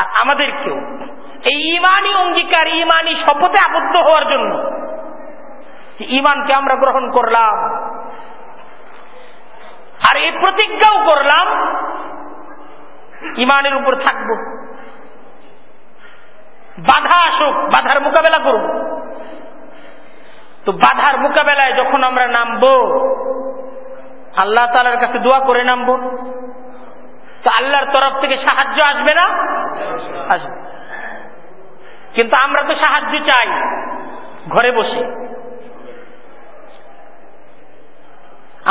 আর আমাদেরকেও এই ইমানি অঙ্গীকার, ইমানি শপথে আবদ্ধ হওয়ার জন্য ইমানকে আমরা গ্রহণ করলাম, আর এই প্রতিজ্ঞাও করলাম ইমানের উপর থাকব। বাধা আসুক, বাধার মোকাবেলা করব তো বাধার মোকাবেলায় যখন আমরা নামবো, আল্লাহ তালার কাছে দোয়া করে নামবো। তো আল্লাহর তরফ থেকে সাহায্য আসবে না? আসবে। কিন্তু আমরা তো সাহায্য চাই ঘরে বসে।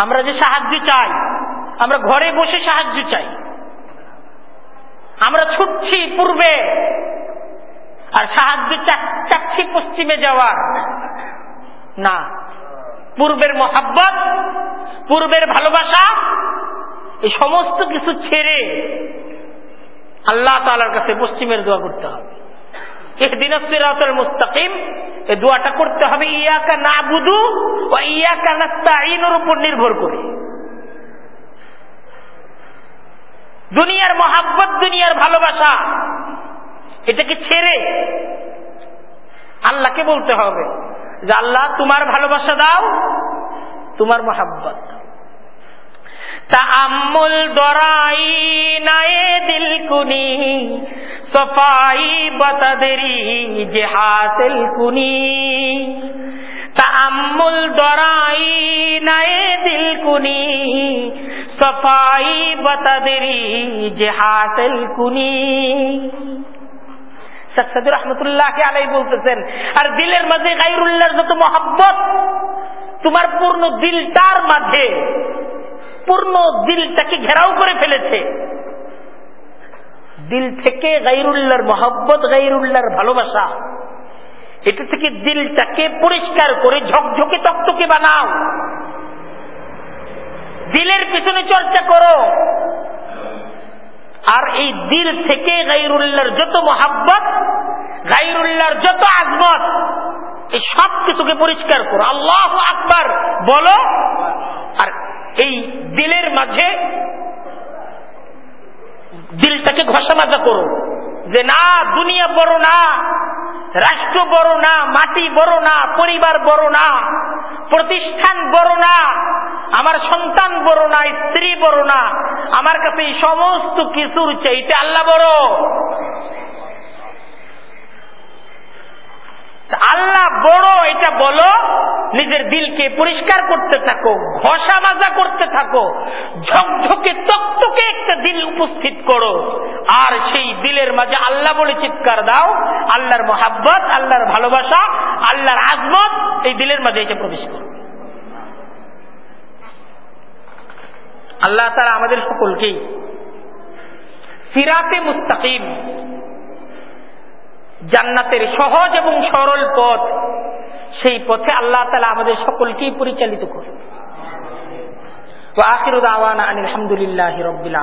আমরা যে সাহায্য চাই, আমরা ঘরে বসে সাহায্য চাই। আমরা ছুটছি পূর্বে, আর সাহায্য চাচ্ছি পশ্চিমে যাওয়ার। না। পূর্বের মহাব্বত, পূর্বের ভালোবাসা, এই সমস্ত কিছু ছেড়ে আল্লাহ তালার কাছে পশ্চিমের দোয়া করতে হবে। এদিন সিরাতুল মুস্তাকিম, এই দোয়াটা করতে হবে ইয়াকা না বুধু ও ইয়াকা নাস্তাইনের উপর নির্ভর করে। দুনিয়ার মহাব্বত, দুনিয়ার ভালোবাসা, এটাকে ছেড়ে আল্লাহকে বলতে হবে। যে আল্লাহ তোমার ভালোবাসা দাও, তোমার মহাব্বত। তাম্মুল দরাই নায়ে দিল কুনি সফাই বতদরি যে হাসিল কুনি। তাম্মুল দরাই নায়ে দিল কুনি সফাই বতদরি যে হাসিল কুনি। আলাই বলতেছেন, আর দিলের মাঝে গাইরুল্লাহর যত মহাব্বত, তোমার পূর্ণ দিলটার মাঝে, পূর্ণ দিলটাকে ঘেরাও করে ফেলেছে। দিল থেকে মহব্বত ভালোবাসা, এটা থেকে দিলটাকে পরিষ্কার করে ঝকঝকে তকটকে বানাও। দিলের পিছনে চর্চা করো। আর এই দিল থেকে গাইরুল্লাহর যত মহাব্বত গাইরুল্লাহর যত আজমত, এই সব কিছুকে পরিষ্কার করো। আল্লাহ আকবর বলো, আর এই দিলের মাঝে দিলটাকে ঘষা মাজা করো। যে না, দুনিয়া বড় না, রাষ্ট্র বড় না, মাটি বড় না, পরিবার বড় না, প্রতিষ্ঠান বড় না, আমার সন্তান বড় না, স্ত্রী বড় না, আমার কাছে এই সমস্ত কিছুর চাইতে আল্লাহ বড়। আল্লাহ বড়, এটা বলো, নিজের দিলকে পরিষ্কার করতে থাকো, ঘষা মাজা করতে থাকো, ঝকঝকে তক্তকে একটা দিল উপস্থিত করো। আর সেই দিলের মাঝে আল্লাহ বলে চিৎকার দাও, আল্লাহর মহাব্বত, আল্লাহর ভালোবাসা, আল্লাহর আজমত, এই দিলের মাঝে এসে প্রবেশ করো। আল্লাহ তারা আমাদের সকলকেই সিরাতে মুস্তাকিম জান্নাতের সহজ এবং সরল পথ। সেই পথে আল্লাহ তালা আমাদের সকলকেই পরিচালিত করুন। আখির আওয়ানা আলহামদুলিল্লাহ রবিল